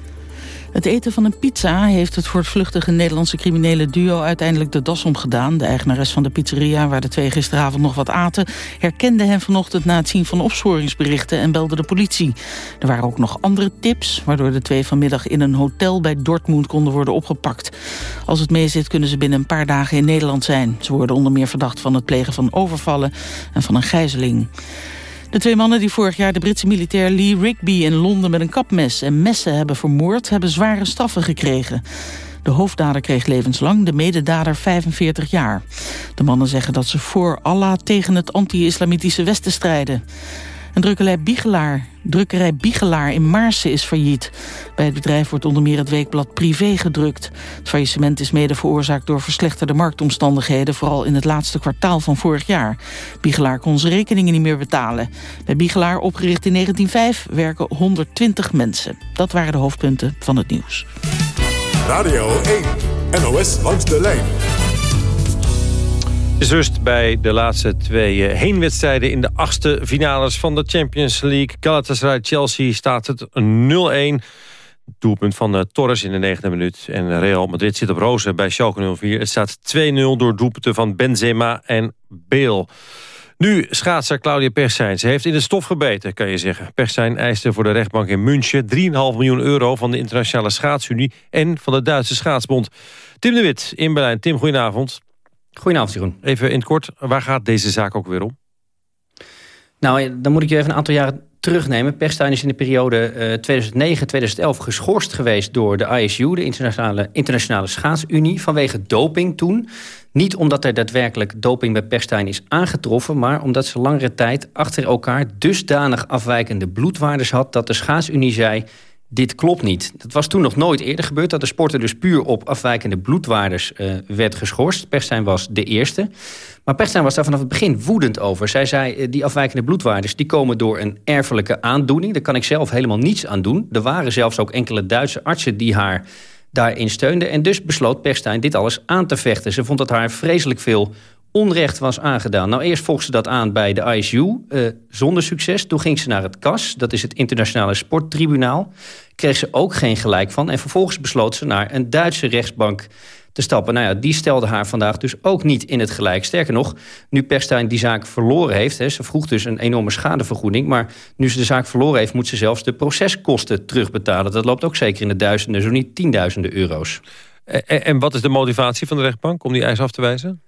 Het eten van een pizza heeft het voortvluchtige Nederlandse criminele duo uiteindelijk de das omgedaan. De eigenares van de pizzeria, waar de twee gisteravond nog wat aten, herkende hen vanochtend na het zien van opsporingsberichten en belde de politie. Er waren ook nog andere tips, waardoor de twee vanmiddag in een hotel bij Dortmund konden worden opgepakt. Als het meezit kunnen ze binnen een paar dagen in Nederland zijn. Ze worden onder meer verdacht van het plegen van overvallen en van een gijzeling. De twee mannen die vorig jaar de Britse militair Lee Rigby in Londen met een kapmes en messen hebben vermoord, hebben zware straffen gekregen. De hoofddader kreeg levenslang, de mededader 45 jaar. De mannen zeggen dat ze voor Allah tegen het anti-islamitische Westen strijden. Een drukkerij Biegelaar, drukkerij Biegelaar in Maarsen is failliet. Bij het bedrijf wordt onder meer het weekblad Privé gedrukt. Het faillissement is mede veroorzaakt door verslechterde marktomstandigheden... vooral in het laatste kwartaal van vorig jaar. Biegelaar kon zijn rekeningen niet meer betalen. Bij Biegelaar, opgericht in 1905, werken 120 mensen. Dat waren de hoofdpunten van het nieuws. Radio 1, NOS langs de lijn. Rust bij de laatste twee eh, heenwedstrijden in de achtste finales van de Champions League. Galatasaray-Chelsea staat het 0-1. Doelpunt van uh, Torres in de negende minuut. En Real Madrid zit op rozen bij Schalke 04. Het staat 2-0 door doelpunten van Benzema en Bale. Nu schaatser Claudia Persijn. Ze heeft in de stof gebeten, kan je zeggen. Persijn eiste voor de rechtbank in München 3,5 miljoen euro... van de Internationale Schaatsunie en van de Duitse Schaatsbond. Tim de Wit in Berlijn. Tim, goedenavond. Goedenavond, Jeroen. Even in het kort, waar gaat deze zaak ook weer om? Nou, dan moet ik je even een aantal jaren terugnemen. Perstijn is in de periode uh, 2009-2011 geschorst geweest door de ISU... de Internationale, Internationale Schaatsunie, vanwege doping toen. Niet omdat er daadwerkelijk doping bij Perstijn is aangetroffen... maar omdat ze langere tijd achter elkaar dusdanig afwijkende bloedwaardes had... dat de Schaatsunie zei dit klopt niet. Dat was toen nog nooit eerder gebeurd... dat de sporter dus puur op afwijkende bloedwaardes uh, werd geschorst. Perstijn was de eerste. Maar Perstijn was daar vanaf het begin woedend over. Zij zei, uh, die afwijkende bloedwaardes die komen door een erfelijke aandoening. Daar kan ik zelf helemaal niets aan doen. Er waren zelfs ook enkele Duitse artsen die haar daarin steunden. En dus besloot Perstijn dit alles aan te vechten. Ze vond dat haar vreselijk veel onrecht was aangedaan. Nou, eerst volgde ze dat aan bij de ISU, uh, zonder succes. Toen ging ze naar het CAS, dat is het Internationale Sporttribunaal. Kreeg ze ook geen gelijk van. En vervolgens besloot ze naar een Duitse rechtsbank te stappen. Nou ja, die stelde haar vandaag dus ook niet in het gelijk. Sterker nog, nu Perstijn die zaak verloren heeft... Hè, ze vroeg dus een enorme schadevergoeding... maar nu ze de zaak verloren heeft... moet ze zelfs de proceskosten terugbetalen. Dat loopt ook zeker in de duizenden, zo niet tienduizenden euro's. En, en wat is de motivatie van de rechtbank om die eis af te wijzen?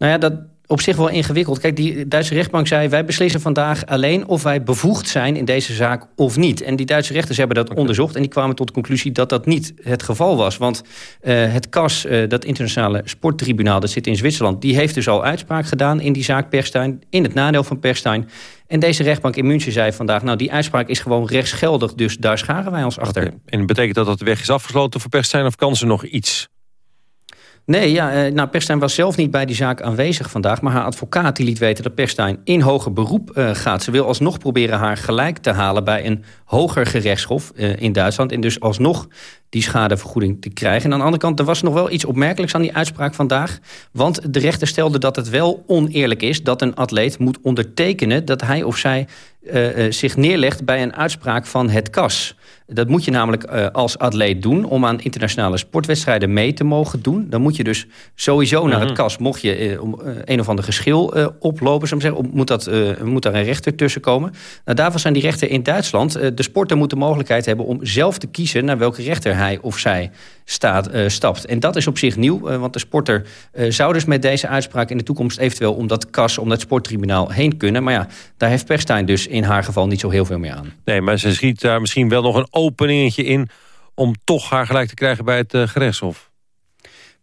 Nou ja, dat, op zich wel ingewikkeld. Kijk, die Duitse rechtbank zei... wij beslissen vandaag alleen of wij bevoegd zijn in deze zaak of niet. En die Duitse rechters hebben dat onderzocht... en die kwamen tot de conclusie dat dat niet het geval was. Want uh, het CAS, uh, dat internationale sporttribunaal... dat zit in Zwitserland, die heeft dus al uitspraak gedaan... in die zaak Perstijn, in het nadeel van Perstijn. En deze rechtbank in München zei vandaag... nou, die uitspraak is gewoon rechtsgeldig, dus daar scharen wij ons achter. Okay. En betekent dat dat de weg is afgesloten voor Perstijn... of kan ze nog iets Nee, ja, eh, nou, Perstijn was zelf niet bij die zaak aanwezig vandaag... maar haar advocaat die liet weten dat Perstijn in hoger beroep uh, gaat. Ze wil alsnog proberen haar gelijk te halen bij een hoger gerechtshof uh, in Duitsland... en dus alsnog die schadevergoeding te krijgen. En aan de andere kant, er was nog wel iets opmerkelijks aan die uitspraak vandaag. Want de rechter stelde dat het wel oneerlijk is... dat een atleet moet ondertekenen dat hij of zij zich neerlegt... bij een uitspraak van het KAS... Dat moet je namelijk uh, als atleet doen om aan internationale sportwedstrijden mee te mogen doen. Dan moet je dus sowieso naar het mhm. kas. Mocht je uh, een of ander geschil uh, oplopen, zou zeggen, moet, dat, moet daar een rechter tussen komen. Nou, daarvoor zijn die rechter in Duitsland. de sporter moet de mogelijkheid hebben om zelf te kiezen naar welke rechter hij of zij staat, stapt. En dat is op zich nieuw, want de sporter zou dus met deze uitspraak in de toekomst eventueel om dat kas, om dat sporttribunaal heen kunnen. Maar ja, daar heeft Perstijn dus in haar geval niet zo heel veel meer aan. Nee, maar ze schiet daar misschien wel nog een openingetje in... om toch haar gelijk te krijgen bij het uh, gerechtshof.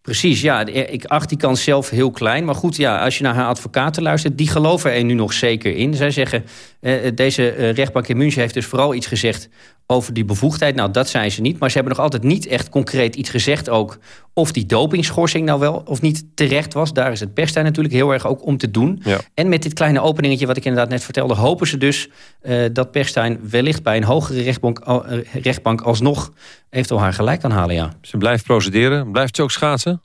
Precies, ja. Ik acht die kans zelf heel klein. Maar goed, ja, als je naar haar advocaten luistert... die geloven er nu nog zeker in. Zij zeggen, eh, deze eh, rechtbank in München heeft dus vooral iets gezegd... over die bevoegdheid. Nou, dat zijn ze niet. Maar ze hebben nog altijd niet echt concreet iets gezegd ook... of die dopingschorsing nou wel of niet terecht was. Daar is het perstijn natuurlijk heel erg ook om te doen. Ja. En met dit kleine openingetje wat ik inderdaad net vertelde... hopen ze dus uh, dat Perstijn wellicht bij een hogere rechtbank, uh, rechtbank... alsnog eventueel haar gelijk kan halen, ja. Ze blijft procederen. Blijft ze ook schaatsen?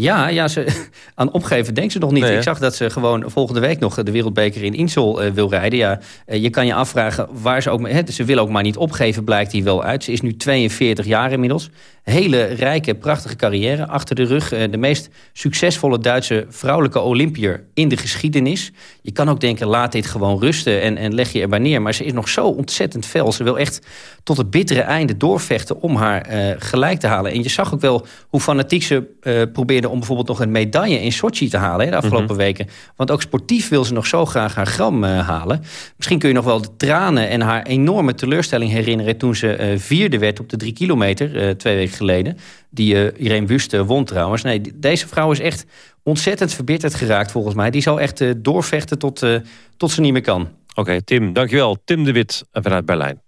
Ja, ja ze, aan opgeven denkt ze nog niet. ik zag dat ze gewoon volgende week nog de wereldbeker in Insel uh, wil rijden. Ja, uh, je kan je afvragen waar ze ook... He, ze wil ook maar niet opgeven, blijkt hij wel uit. Ze is nu 42 jaar inmiddels. Hele rijke, prachtige carrière achter de rug. Uh, de meest succesvolle Duitse vrouwelijke Olympier in de geschiedenis. Je kan ook denken, laat dit gewoon rusten en, en leg je erbij neer. Maar ze is nog zo ontzettend fel. Ze wil echt tot het bittere einde doorvechten om haar gelijk te halen. En je zag ook wel hoe fanatiek ze probeerde om bijvoorbeeld nog een medaille in Sochi te halen hè, de afgelopen mhm. weken. Want ook sportief wil ze nog zo graag haar gram uh, halen. Misschien kun je nog wel de tranen en haar enorme teleurstelling herinneren... toen ze uh, vierde werd op de drie kilometer, uh, twee weken geleden. Die Irene Wust won trouwens. Nee, deze vrouw is echt ontzettend verbitterd geraakt volgens mij. Die zal echt doorvechten tot, tot ze niet meer kan. Oké, okay, Tim, dankjewel. Tim de Wit vanuit Berlijn.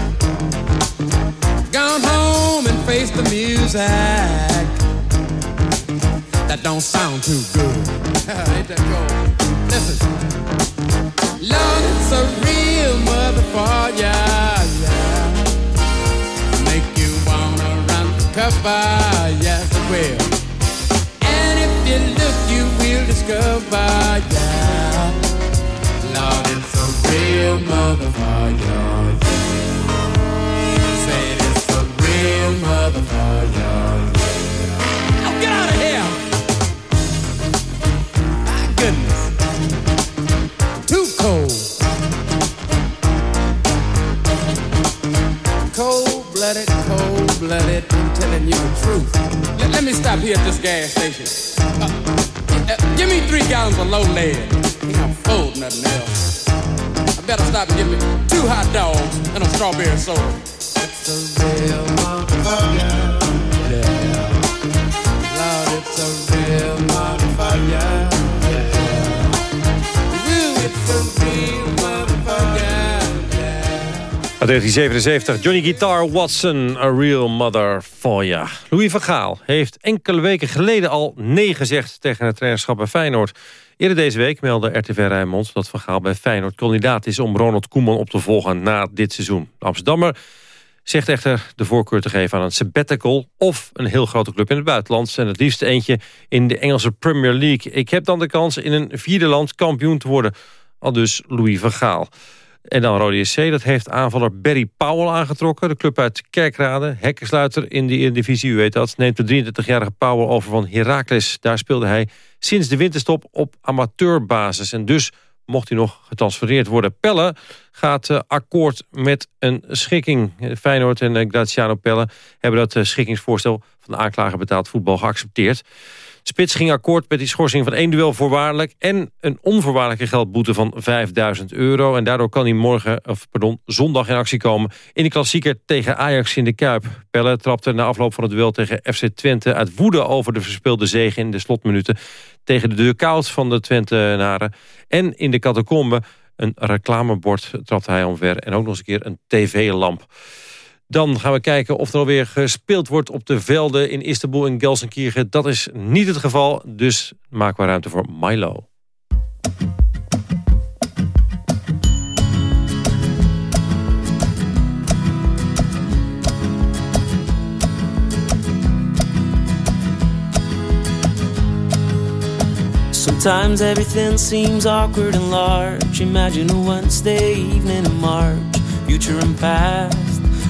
Gone home and face the music. That don't sound too good. Ain't that cold? Listen. Lord, it's a real motherfucker, yeah. Make you wanna run for cover, yes it will. And if you look, you will discover, yeah. Lord, it's a real motherfucker, yeah. Say real motherfucker, yeah. Get out of here! My goodness. Too cold. Cold-blooded, cold-blooded, I'm telling you the truth. Let, let me stop here at this gas station. Uh, uh, give me three gallons of low lead. I'm full, nothing else. I better stop and get me two hot dogs and a strawberry soda. It's a real 1977, Johnny Guitar Watson, A Real Mother for ya. Louis van Gaal heeft enkele weken geleden al nee gezegd tegen het trainerschap bij Feyenoord. Eerder deze week meldde RTV Rijnmond dat Van Gaal bij Feyenoord kandidaat is om Ronald Koeman op te volgen na dit seizoen. Amsterdammer zegt echter de voorkeur te geven aan een sabbatical of een heel grote club in het buitenland. En het liefst eentje in de Engelse Premier League. Ik heb dan de kans in een vierde land kampioen te worden. Al dus Louis van Gaal. En dan Rode SC, dat heeft aanvaller Barry Powell aangetrokken. De club uit Kerkrade, hekkensluiter in de divisie, u weet dat. Neemt de 23-jarige Powell over van Heracles. Daar speelde hij sinds de winterstop op amateurbasis. En dus mocht hij nog getransfereerd worden. Pelle gaat uh, akkoord met een schikking. Feyenoord en uh, Graziano Pelle hebben dat uh, schikkingsvoorstel van de aanklager betaald voetbal geaccepteerd. Spits ging akkoord met die schorsing van één duel voorwaardelijk... en een onvoorwaardelijke geldboete van 5000 euro. En daardoor kan hij morgen, of pardon, zondag in actie komen... in de klassieker tegen Ajax in de Kuip. Pelle trapte na afloop van het duel tegen FC Twente... uit woede over de verspeelde zege in de slotminuten... tegen de duurkoud van de Twentenaren. En in de catacombe een reclamebord trapte hij omver... en ook nog eens een keer een tv-lamp. Dan gaan we kijken of er alweer gespeeld wordt op de velden in Istanbul en Gelsenkirchen. Dat is niet het geval, dus maken we ruimte voor Milo. Sometimes everything seems awkward and large. Imagine a Wednesday evening in March, future and past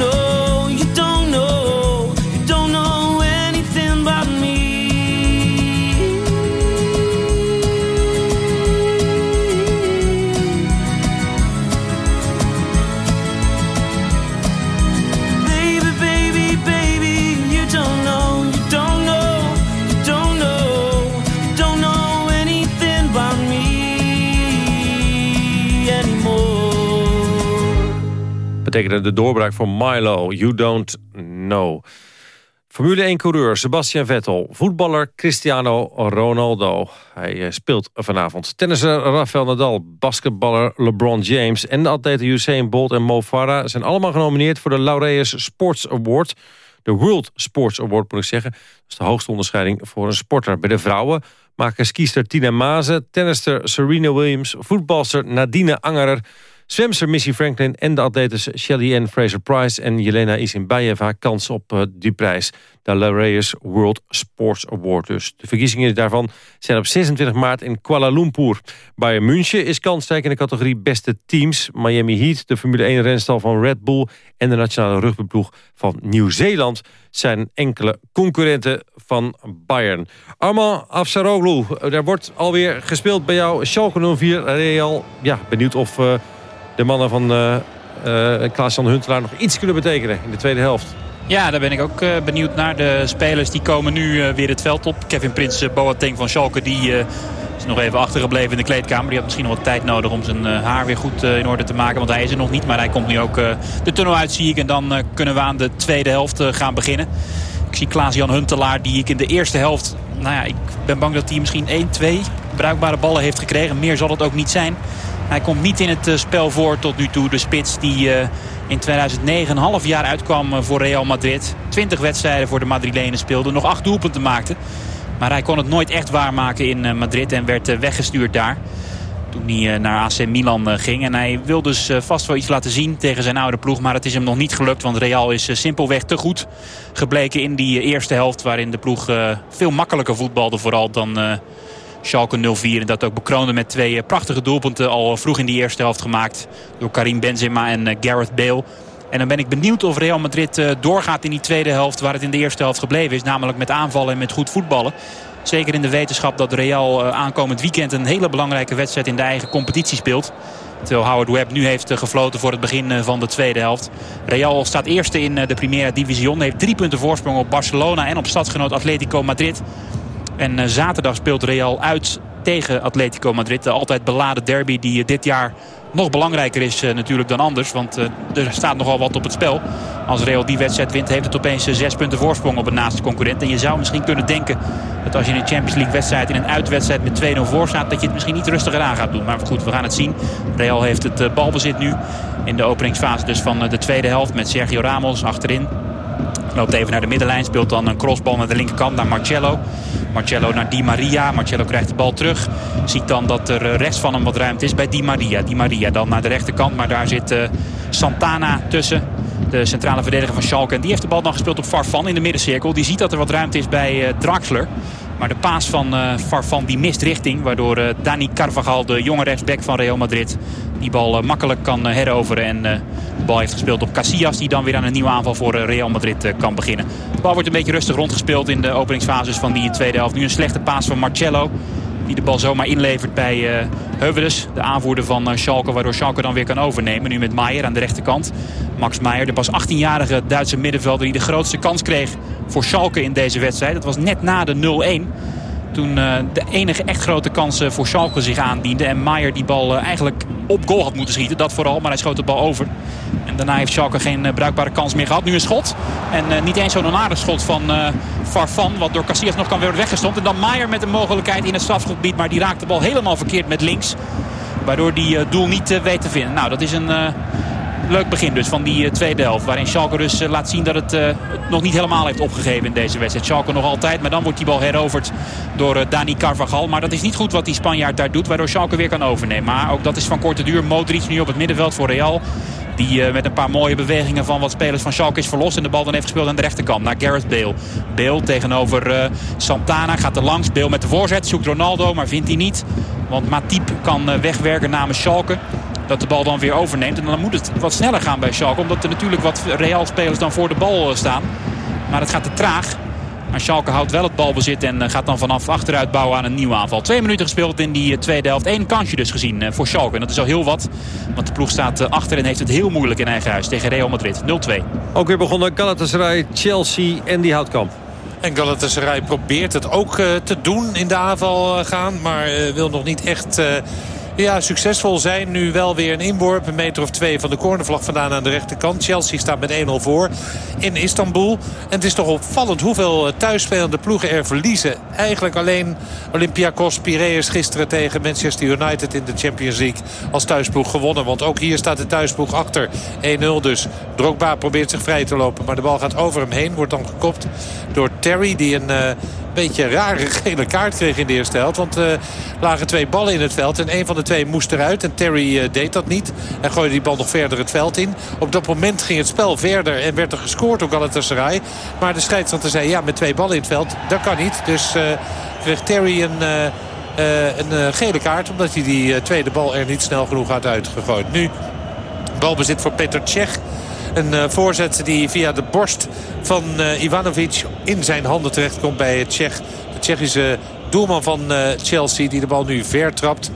Know, betekende de doorbraak voor Milo. You don't know. Formule 1-coureur Sebastian Vettel. Voetballer Cristiano Ronaldo. Hij eh, speelt vanavond. Tennisser Rafael Nadal. Basketballer LeBron James. En de atleten Usain Bolt en Mo Farah... zijn allemaal genomineerd voor de Laureus Sports Award. De World Sports Award, moet ik zeggen. Dat is de hoogste onderscheiding voor een sporter. Bij de vrouwen maken skiester Tina Maze... tennister Serena Williams... voetbalster Nadine Angerer Zwemster Missy Franklin en de atletes Shelly Ann Fraser-Price en Jelena Isinbayeva kans op uh, die prijs. De Laureus World Sports Award dus. De verkiezingen daarvan zijn op 26 maart in Kuala Lumpur. Bayern München is kansrijk in de categorie beste teams. Miami Heat, de Formule 1 renstal van Red Bull en de nationale rugbyploeg van Nieuw-Zeeland zijn enkele concurrenten van Bayern. Armand Afsaroglu, er wordt alweer gespeeld bij jou. Schalke 04 Real. Ja, benieuwd of... Uh, de mannen van uh, uh, Klaas-Jan Huntelaar nog iets kunnen betekenen in de tweede helft. Ja, daar ben ik ook uh, benieuwd naar. De spelers die komen nu weer het veld op. Kevin Prins Boateng van Schalke die is nog even achtergebleven in de kleedkamer. Die had misschien nog wat tijd nodig om zijn haar weer goed in orde te maken. Want hij is er nog niet, maar hij komt nu ook de tunnel uit zie ik. En dan kunnen we aan de tweede helft gaan beginnen. Ik zie Klaas-Jan Huntelaar die ik in de eerste helft... Nou ja, ik ben bang dat hij misschien 1, 2 bruikbare ballen heeft gekregen. Meer zal het ook niet zijn. Hij komt niet in het eh, spel voor tot nu toe. De spits die eh, in 2009 een half jaar uitkwam eh, voor Real Madrid. 20 wedstrijden voor de Madrilenen speelde. Nog acht doelpunten maakte. Maar hij kon het nooit echt waarmaken in Madrid en werd weggestuurd daar. Toen hij naar AC Milan ging. En hij wil dus vast wel iets laten zien tegen zijn oude ploeg. Maar het is hem nog niet gelukt. Want Real is simpelweg te goed gebleken in die eerste helft. Waarin de ploeg veel makkelijker voetbalde vooral dan Schalke 04. En dat ook bekroonde met twee eh, prachtige doelpunten al vroeg in die eerste helft gemaakt. Door Karim Benzema en eh, Gareth Bale. En dan ben ik benieuwd of Real Madrid eh, doorgaat in die tweede helft waar het in de eerste helft gebleven is. Namelijk met aanvallen en met goed voetballen. Zeker in de wetenschap dat Real aankomend weekend een hele belangrijke wedstrijd in de eigen competitie speelt. Terwijl Howard Webb nu heeft gefloten voor het begin van de tweede helft. Real staat eerste in de Primera Division. Heeft drie punten voorsprong op Barcelona en op stadsgenoot Atletico Madrid. En eh, zaterdag speelt Real uit tegen Atletico Madrid. De altijd beladen derby die dit jaar nog belangrijker is uh, natuurlijk dan anders. Want uh, er staat nogal wat op het spel. Als Real die wedstrijd wint heeft het opeens uh, zes punten voorsprong op een naaste concurrent. En je zou misschien kunnen denken dat als je in een Champions League wedstrijd in een uitwedstrijd met 2-0 voor staat. Dat je het misschien niet rustiger aan gaat doen. Maar goed, we gaan het zien. Real heeft het balbezit nu in de openingsfase dus van de tweede helft met Sergio Ramos achterin. Loopt even naar de middenlijn. Speelt dan een crossbal naar de linkerkant naar Marcello. Marcello naar Di Maria. Marcello krijgt de bal terug. Ziet dan dat er eh, rechts van hem wat ruimte is bij Di Maria. Di Maria dan naar de rechterkant. Maar daar zit uh, Santana tussen. De centrale verdediger van Schalke. En die heeft de bal dan gespeeld op Farfan in de middencirkel. Die ziet dat er wat ruimte is bij uh, Draxler. Maar de paas van uh, Farfan die mist richting. Waardoor uh, Dani Carvajal, de jonge rechtsback van Real Madrid... die bal uh, makkelijk kan heroveren. En de bal heeft gespeeld op Casillas... die dan weer aan een nieuwe aanval voor Real Madrid kan beginnen. De bal wordt een beetje rustig rondgespeeld in de openingsfases van die tweede helft. Nu een slechte paas van Marcello. Die de bal zomaar inlevert bij uh, de aanvoerder van uh, Schalke. Waardoor Schalke dan weer kan overnemen. Nu met Maier aan de rechterkant. Max Maier, de pas 18-jarige Duitse middenvelder die de grootste kans kreeg voor Schalke in deze wedstrijd. Dat was net na de 0-1. Toen uh, de enige echt grote kans voor Schalke zich aandiende. En Maier die bal eigenlijk op goal had moeten schieten. Dat vooral, maar hij schoot de bal over. En daarna heeft Schalke geen uh, bruikbare kans meer gehad. Nu een schot. En uh, niet eens zo'n onaardig schot van uh, Farfan. Wat door Casillas nog kan worden weggestompt. En dan Maier met een mogelijkheid in het strafgebied. Maar die raakt de bal helemaal verkeerd met links. Waardoor die doel niet weet te vinden. Nou, dat is een leuk begin dus van die tweede helft. Waarin Schalke dus laat zien dat het, het nog niet helemaal heeft opgegeven in deze wedstrijd. Schalke nog altijd, maar dan wordt die bal heroverd door Dani Carvajal. Maar dat is niet goed wat die Spanjaard daar doet. Waardoor Schalke weer kan overnemen. Maar ook dat is van korte duur. Modric nu op het middenveld voor Real. Die met een paar mooie bewegingen van wat spelers van Schalke is verlost. En de bal dan heeft gespeeld aan de rechterkant naar Gareth Bale. Bale tegenover Santana gaat er langs. Bale met de voorzet. Zoekt Ronaldo, maar vindt hij niet. Want Matip kan wegwerken namens Schalke. Dat de bal dan weer overneemt. En dan moet het wat sneller gaan bij Schalke. Omdat er natuurlijk wat Real-spelers dan voor de bal staan. Maar het gaat te traag. Maar Schalke houdt wel het balbezit en eh, gaat dan vanaf achteruit bouwen aan een nieuwe aanval. Twee minuten gespeeld in die eh, tweede helft. Eén kansje dus gezien eh, voor Schalke. En dat is al heel wat. Want de ploeg staat achter en heeft het heel moeilijk in eigen huis tegen Real Madrid. 0-2. Ook weer begonnen Galatasaray, Chelsea en die Houtkamp. En Galatasaray probeert het ook te doen in de aanval gaan. Maar wil nog niet echt ja, succesvol zijn. Nu wel weer een inworp. Een meter of twee van de cornervlag vandaan aan de rechterkant. Chelsea staat met 1-0 voor in Istanbul. En het is toch opvallend hoeveel eh, thuisspelende ploegen er verliezen. Eigenlijk alleen Olympiakos Piraeus gisteren tegen Manchester United in de Champions League als thuisploeg gewonnen. Want ook hier staat de thuisploeg achter. 1-0 dus. Drogba probeert zich vrij te lopen. Maar de bal gaat over hem heen. Wordt dan gekopt door Terry die een... Uh, beetje rare gele kaart kreeg in de eerste helft. Want er uh, lagen twee ballen in het veld. En een van de twee moest eruit. En Terry uh, deed dat niet. En gooide die bal nog verder het veld in. Op dat moment ging het spel verder. En werd er gescoord door Galatasaray. Maar de scheidsrechter zei ja met twee ballen in het veld. Dat kan niet. Dus uh, kreeg Terry een... een gele kaart. Omdat hij die tweede bal er niet snel genoeg had uitgegooid. Nu balbezit voor Peter Cech. Een uh, voorzet die via de borst van uh, Ivanovic in zijn handen terechtkomt bij Tsjech. De Tsjechische doelman van uh, Chelsea die de bal nu vertrapt.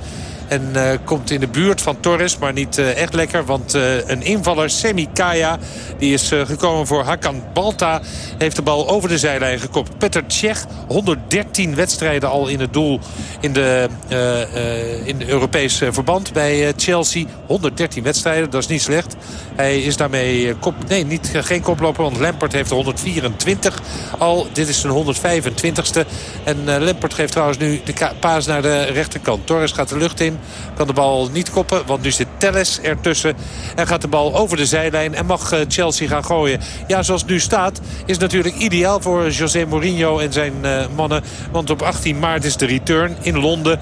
En uh, komt in de buurt van Torres, maar niet uh, echt lekker. Want uh, een invaller, Semi Kaya, die is gekomen voor Hakan Balta... heeft de bal over de zijlijn gekopt. Peter Cech, 113 wedstrijden al in het doel in de, in de Europees verband bij Chelsea. 113 wedstrijden, dat is niet slecht. Hij is daarmee kop, nee, niet, geen koploper, want Lampert heeft er 124 al. Dit is zijn 125ste. En Lampert geeft trouwens nu de paas naar de rechterkant. Torres gaat de lucht Kan de bal niet koppen, want nu zit Telles ertussen. En gaat de bal over de zijlijn en mag Chelsea gaan gooien. Ja, zoals het nu staat is natuurlijk ideaal voor José Mourinho en zijn mannen. Want op 18 maart is de return in Londen.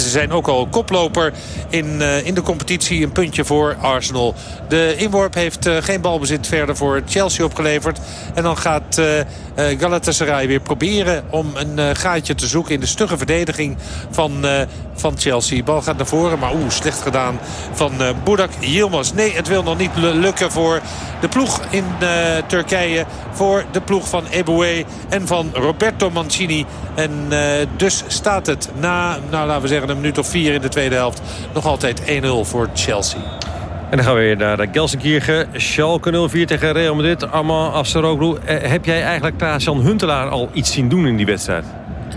Ze zijn ook al koploper in, uh, in de competitie. Een puntje voor Arsenal. De inworp heeft uh, geen balbezit verder voor Chelsea opgeleverd. En dan gaat uh, Galatasaray weer proberen om een gaatje te zoeken... in de stugge verdediging van, van Chelsea. Bal gaat naar voren, maar oeh, slecht gedaan van Budak Yilmaz. Nee, het wil nog niet lukken voor de ploeg in Turkije. Voor de ploeg van Eboué en van Roberto Mancini. En dus staat het na, nou laten we zeggen een minuut of vier in de tweede helft. Nog altijd 1-0 voor Chelsea. En dan gaan we weer naar Gelsenkirchen. Schalke 0-4 tegen Real Madrid. Armand Afsaroglu. Eh, heb jij eigenlijk Klaas-Jan Huntelaar al iets zien doen in die wedstrijd?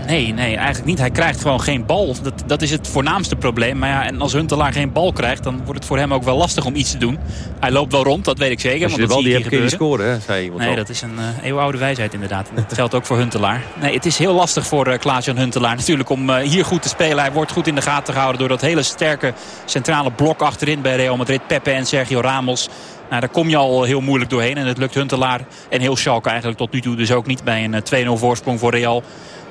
Nee, nee, eigenlijk niet. Hij krijgt gewoon geen bal. Dat, dat is het voornaamste probleem. Maar ja, en als Huntelaar geen bal krijgt, dan wordt het voor hem ook wel lastig om iets te doen. Hij loopt wel rond, dat weet ik zeker. Als je want de bal die hebt, kun je scoren, hè, zei iemand Nee, al. dat is een uh, eeuwenoude wijsheid inderdaad. Dat geldt ook voor Huntelaar. Nee, het is heel lastig voor uh, Klaas-Jan Huntelaar natuurlijk om uh, hier goed te spelen. Hij wordt goed in de gaten gehouden door dat hele sterke centrale blok achterin bij Real Madrid. Pepe en Sergio Ramos. Nou, daar kom je al heel moeilijk doorheen. En het lukt Huntelaar en heel Schalke eigenlijk tot nu toe dus ook niet bij een 2-0 voorsprong voor Real.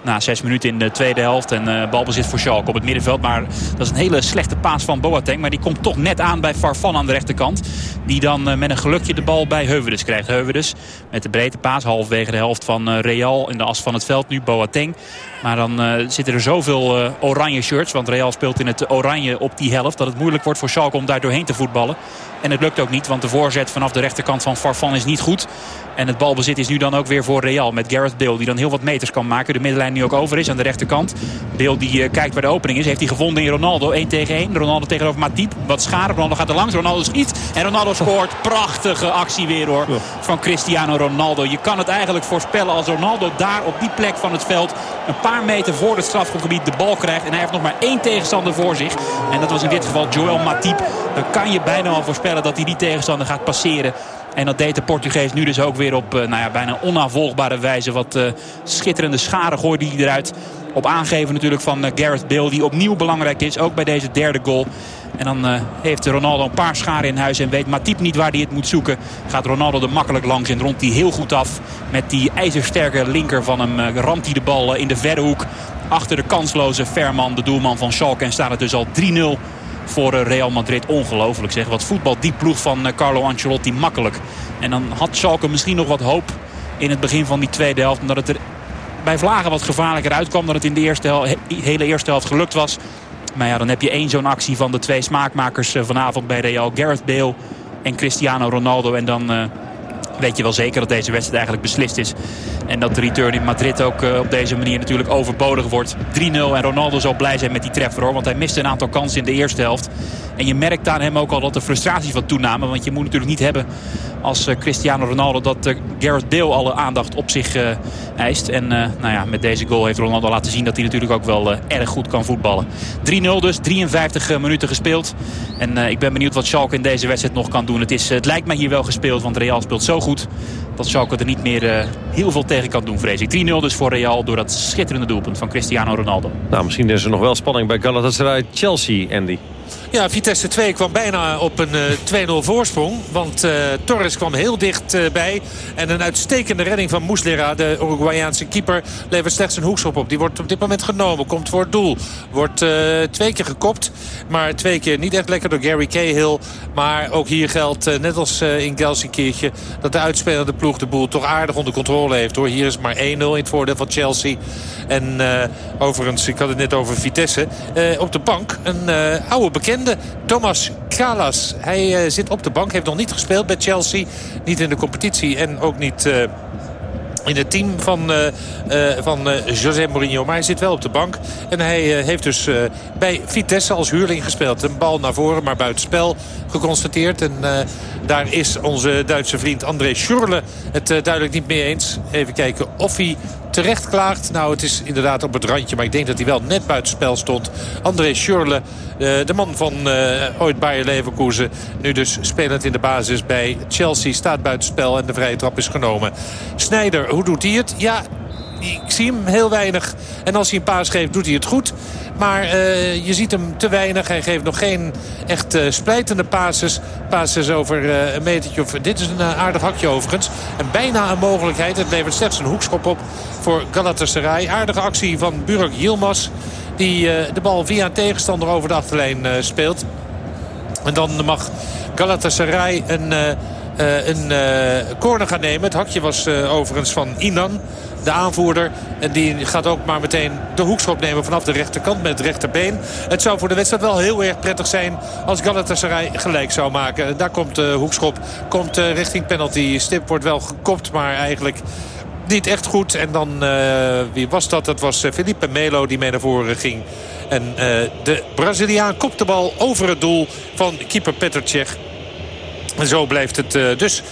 Na zes minuten in de tweede helft. En uh, balbezit voor Schalke op het middenveld. Maar dat is een hele slechte paas van Boateng. Maar die komt toch net aan bij Farfan aan de rechterkant. Die dan uh, met een gelukje de bal bij Heuvedes krijgt. Heuvedes met de breedte paas. Halfwege de helft van uh, Real in de as van het veld nu. Boateng. Maar dan zitten er zoveel oranje shirts. Want Real speelt in het oranje op die helft. Dat het moeilijk wordt voor Schalke om daar doorheen te voetballen. En het lukt ook niet. Want de voorzet vanaf de rechterkant van Farfan is niet goed. En het balbezit is nu dan ook weer voor Real. Met Gareth Bale die dan heel wat meters kan maken. De middenlijn nu ook over is aan de rechterkant. Bale die uh, kijkt waar de opening is. Heeft hij gevonden in Ronaldo. 1 tegen 1. Ronaldo tegenover Matip. Wat schade. Ronaldo gaat er langs. Ronaldo schiet. En Ronaldo scoort. Prachtige actie weer hoor. Van Cristiano Ronaldo. Je kan het eigenlijk voorspellen als Ronaldo daar op die plek van het veld. Een paar meter voor het strafgebied de bal krijgt. En hij heeft nog maar één tegenstander voor zich. En dat was in dit geval Joel Matip. Dan kan je bijna al voorspellen dat hij die tegenstander gaat passeren. En dat deed de Portugees nu dus ook weer op uh, nou ja, bijna onnavolgbare wijze. Wat uh, schitterende schade gooide hij eruit. Op aangeven natuurlijk van uh, Gareth Bale. Die opnieuw belangrijk is. Ook bij deze derde goal. En dan heeft Ronaldo een paar scharen in huis. En weet Matip niet waar hij het moet zoeken. Gaat Ronaldo er makkelijk langs. En rondt hij heel goed af. Met die ijzersterke linker van hem. Uh, ramt hij de bal in de verre hoek. Achter de kansloze Verman. De doelman van Schalke. En staat het dus al 3-0 voor Real Madrid. Ongelooflijk zeg. Wat voetbal die ploeg van Carlo Ancelotti makkelijk. En dan had Schalke misschien nog wat hoop in het begin van die tweede helft. Omdat het er bij Vlagen wat gevaarlijker uitkwam. Dan het in de eerste helft, hele eerste helft gelukt was. Maar ja, dan heb je één zo'n actie van de twee smaakmakers vanavond bij Real. Gareth Bale en Cristiano Ronaldo. En dan weet je wel zeker dat deze wedstrijd eigenlijk beslist is. En dat de return in Madrid ook uh, op deze manier natuurlijk overbodig wordt. 3-0 en Ronaldo zal blij zijn met die treffer hoor. Want hij miste een aantal kansen in de eerste helft. En je merkt aan hem ook al dat de frustraties wat toenamen. Want je moet natuurlijk niet hebben als uh, Cristiano Ronaldo dat uh, Gareth Bale alle aandacht op zich eist. En nou ja, met deze goal heeft Ronaldo laten zien dat hij natuurlijk ook wel erg goed kan voetballen. 3-0 dus, 53 minuten gespeeld. En ik ben benieuwd wat Schalke in deze wedstrijd nog kan doen. Het, is, het lijkt mij hier wel gespeeld, want Real speelt zo goed goed dat Schalke er niet meer heel veel tegen kan doen, vrees ik. 3-0 dus voor Real door dat schitterende doelpunt van Cristiano Ronaldo. Nou, misschien is er nog wel spanning bij Galatasaray-Chelsea, Andy. Ja, Vitesse 2 kwam bijna op een uh, 2-0 voorsprong. Want uh, Torres kwam heel dichtbij. Uh, en een uitstekende redding van Muslera, de Uruguayaanse keeper, levert slechts een hoekschop op. Die wordt op dit moment genomen, komt voor het doel. Wordt twee keer gekopt, maar twee keer niet echt lekker door Gary Cahill. Maar ook hier geldt, net als in Gelsenkirchen, dat de uitspelende ploeg de boel toch aardig onder controle heeft. Hoor. Hier is maar 1-0 in het voordeel van Chelsea. En overigens, ik had het net over Vitesse. op de bank een oude bekende, Thomas Kalas. Hij uh, zit op de bank, heeft nog niet gespeeld bij Chelsea. Niet in de competitie en ook niet... In het team van, uh, uh, van uh, José Mourinho. Maar hij zit wel op de bank. En hij heeft dus bij Vitesse als huurling gespeeld. Een bal naar voren, maar buitenspel geconstateerd. En daar is onze Duitse vriend André Schurle het duidelijk niet mee eens. Even kijken of hij terecht klaagt. Nou, het is inderdaad op het randje. Maar ik denk dat hij wel net buitenspel stond. André Schurle, de man van ooit Bayer Leverkusen. Nu dus spelend in de basis bij Chelsea. Staat buitenspel en de vrije trap is genomen. Snijder hoe doet hij het? Ja, ik zie hem heel weinig. En als hij een paas geeft, doet hij het goed. Maar uh, je ziet hem te weinig. Hij geeft nog geen echt uh, splijtende passes. Passes over uh, een metertje of... Dit is een aardig hakje overigens. En bijna een mogelijkheid. Het levert slechts een hoekschop op voor Galatasaray. Aardige actie van Burak Yilmaz. Die de bal via een tegenstander over de achterlijn speelt. En dan mag Galatasaray een... Een corner gaan nemen. Het hakje was overigens van Inan, de aanvoerder. En die gaat ook maar meteen de hoekschop nemen vanaf de rechterkant met het rechterbeen. Het zou voor de wedstrijd wel heel erg prettig zijn als Galatasaray gelijk zou maken. Daar komt de hoekschop komt, richting penalty. Stip wordt wel gekopt, maar eigenlijk niet echt goed. En dan, wie was dat? Dat was Felipe Melo die mee naar voren ging. En de Braziliaan kopt de bal over het doel van keeper Petr. En zo blijft het uh, dus 1-0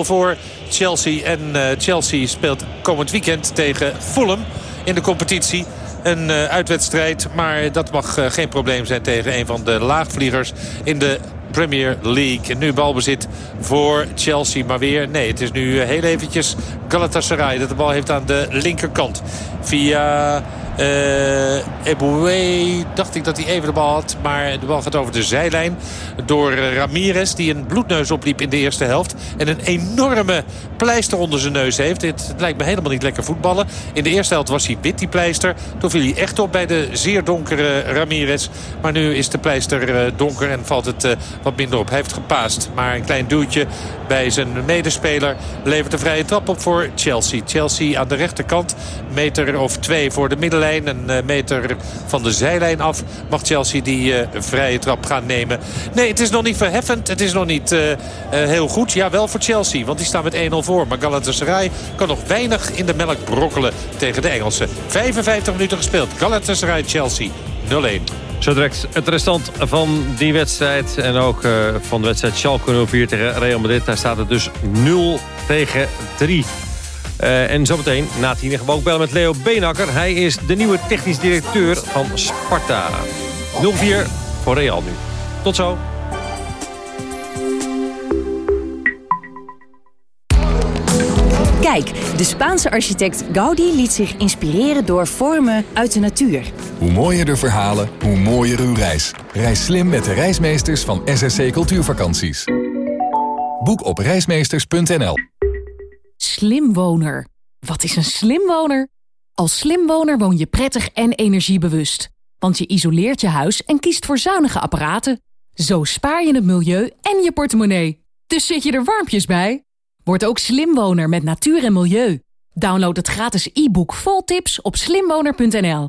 voor Chelsea. En uh, Chelsea speelt komend weekend tegen Fulham in de competitie. Een uh, uitwedstrijd, maar dat mag geen probleem zijn tegen een van de laagvliegers in de Premier League. En nu balbezit voor Chelsea. Maar weer, nee, het is nu heel eventjes Galatasaray dat de bal heeft aan de linkerkant. Via uh, Eboué dacht ik dat hij even de bal had. Maar de bal gaat over de zijlijn. Door Ramirez die een bloedneus opliep in de eerste helft. En een enorme pleister onder zijn neus heeft. Het, lijkt me helemaal niet lekker voetballen. In de eerste helft was hij wit die pleister. Toen viel hij echt op bij de zeer donkere Ramirez. Maar nu is de pleister uh, donker en valt het wat minder op. Hij heeft gepaast. Maar een klein duwtje bij zijn medespeler levert een vrije trap op voor Chelsea. Chelsea aan de rechterkant. Meter of twee voor de middenlijn. Een meter van de zijlijn af mag Chelsea die uh, vrije trap gaan nemen. Nee, het is nog niet verheffend. Het is nog niet uh, heel goed. Ja, wel voor Chelsea, want die staan met 1-0 voor. Maar Galatasaray kan nog weinig in de melk brokkelen tegen de Engelsen. 55 minuten gespeeld. Galatasaray-Chelsea 0-1. Zo direct het restant van die wedstrijd. En ook uh, van de wedstrijd Schalke 04 tegen Real Madrid. Daar staat het dus 0 tegen 3. Uh, en zometeen na tien gaan we ook bellen met Leo Beenakker. Hij is de nieuwe technisch directeur van Sparta. 0-4 voor Real nu. Tot zo. Kijk, de Spaanse architect Gaudi liet zich inspireren door vormen uit de natuur. Hoe mooier de verhalen, hoe mooier uw reis. Reis slim met de reismeesters van SSC Cultuurvakanties. Boek op reismeesters.nl Slimwoner. Wat is een slimwoner? Als slimwoner woon je prettig en energiebewust. Want je isoleert je huis en kiest voor zuinige apparaten. Zo spaar je het milieu en je portemonnee. Dus zit je er warmpjes bij? Word ook slimwoner met natuur en milieu. Download het gratis e-book vol tips op slimwoner.nl.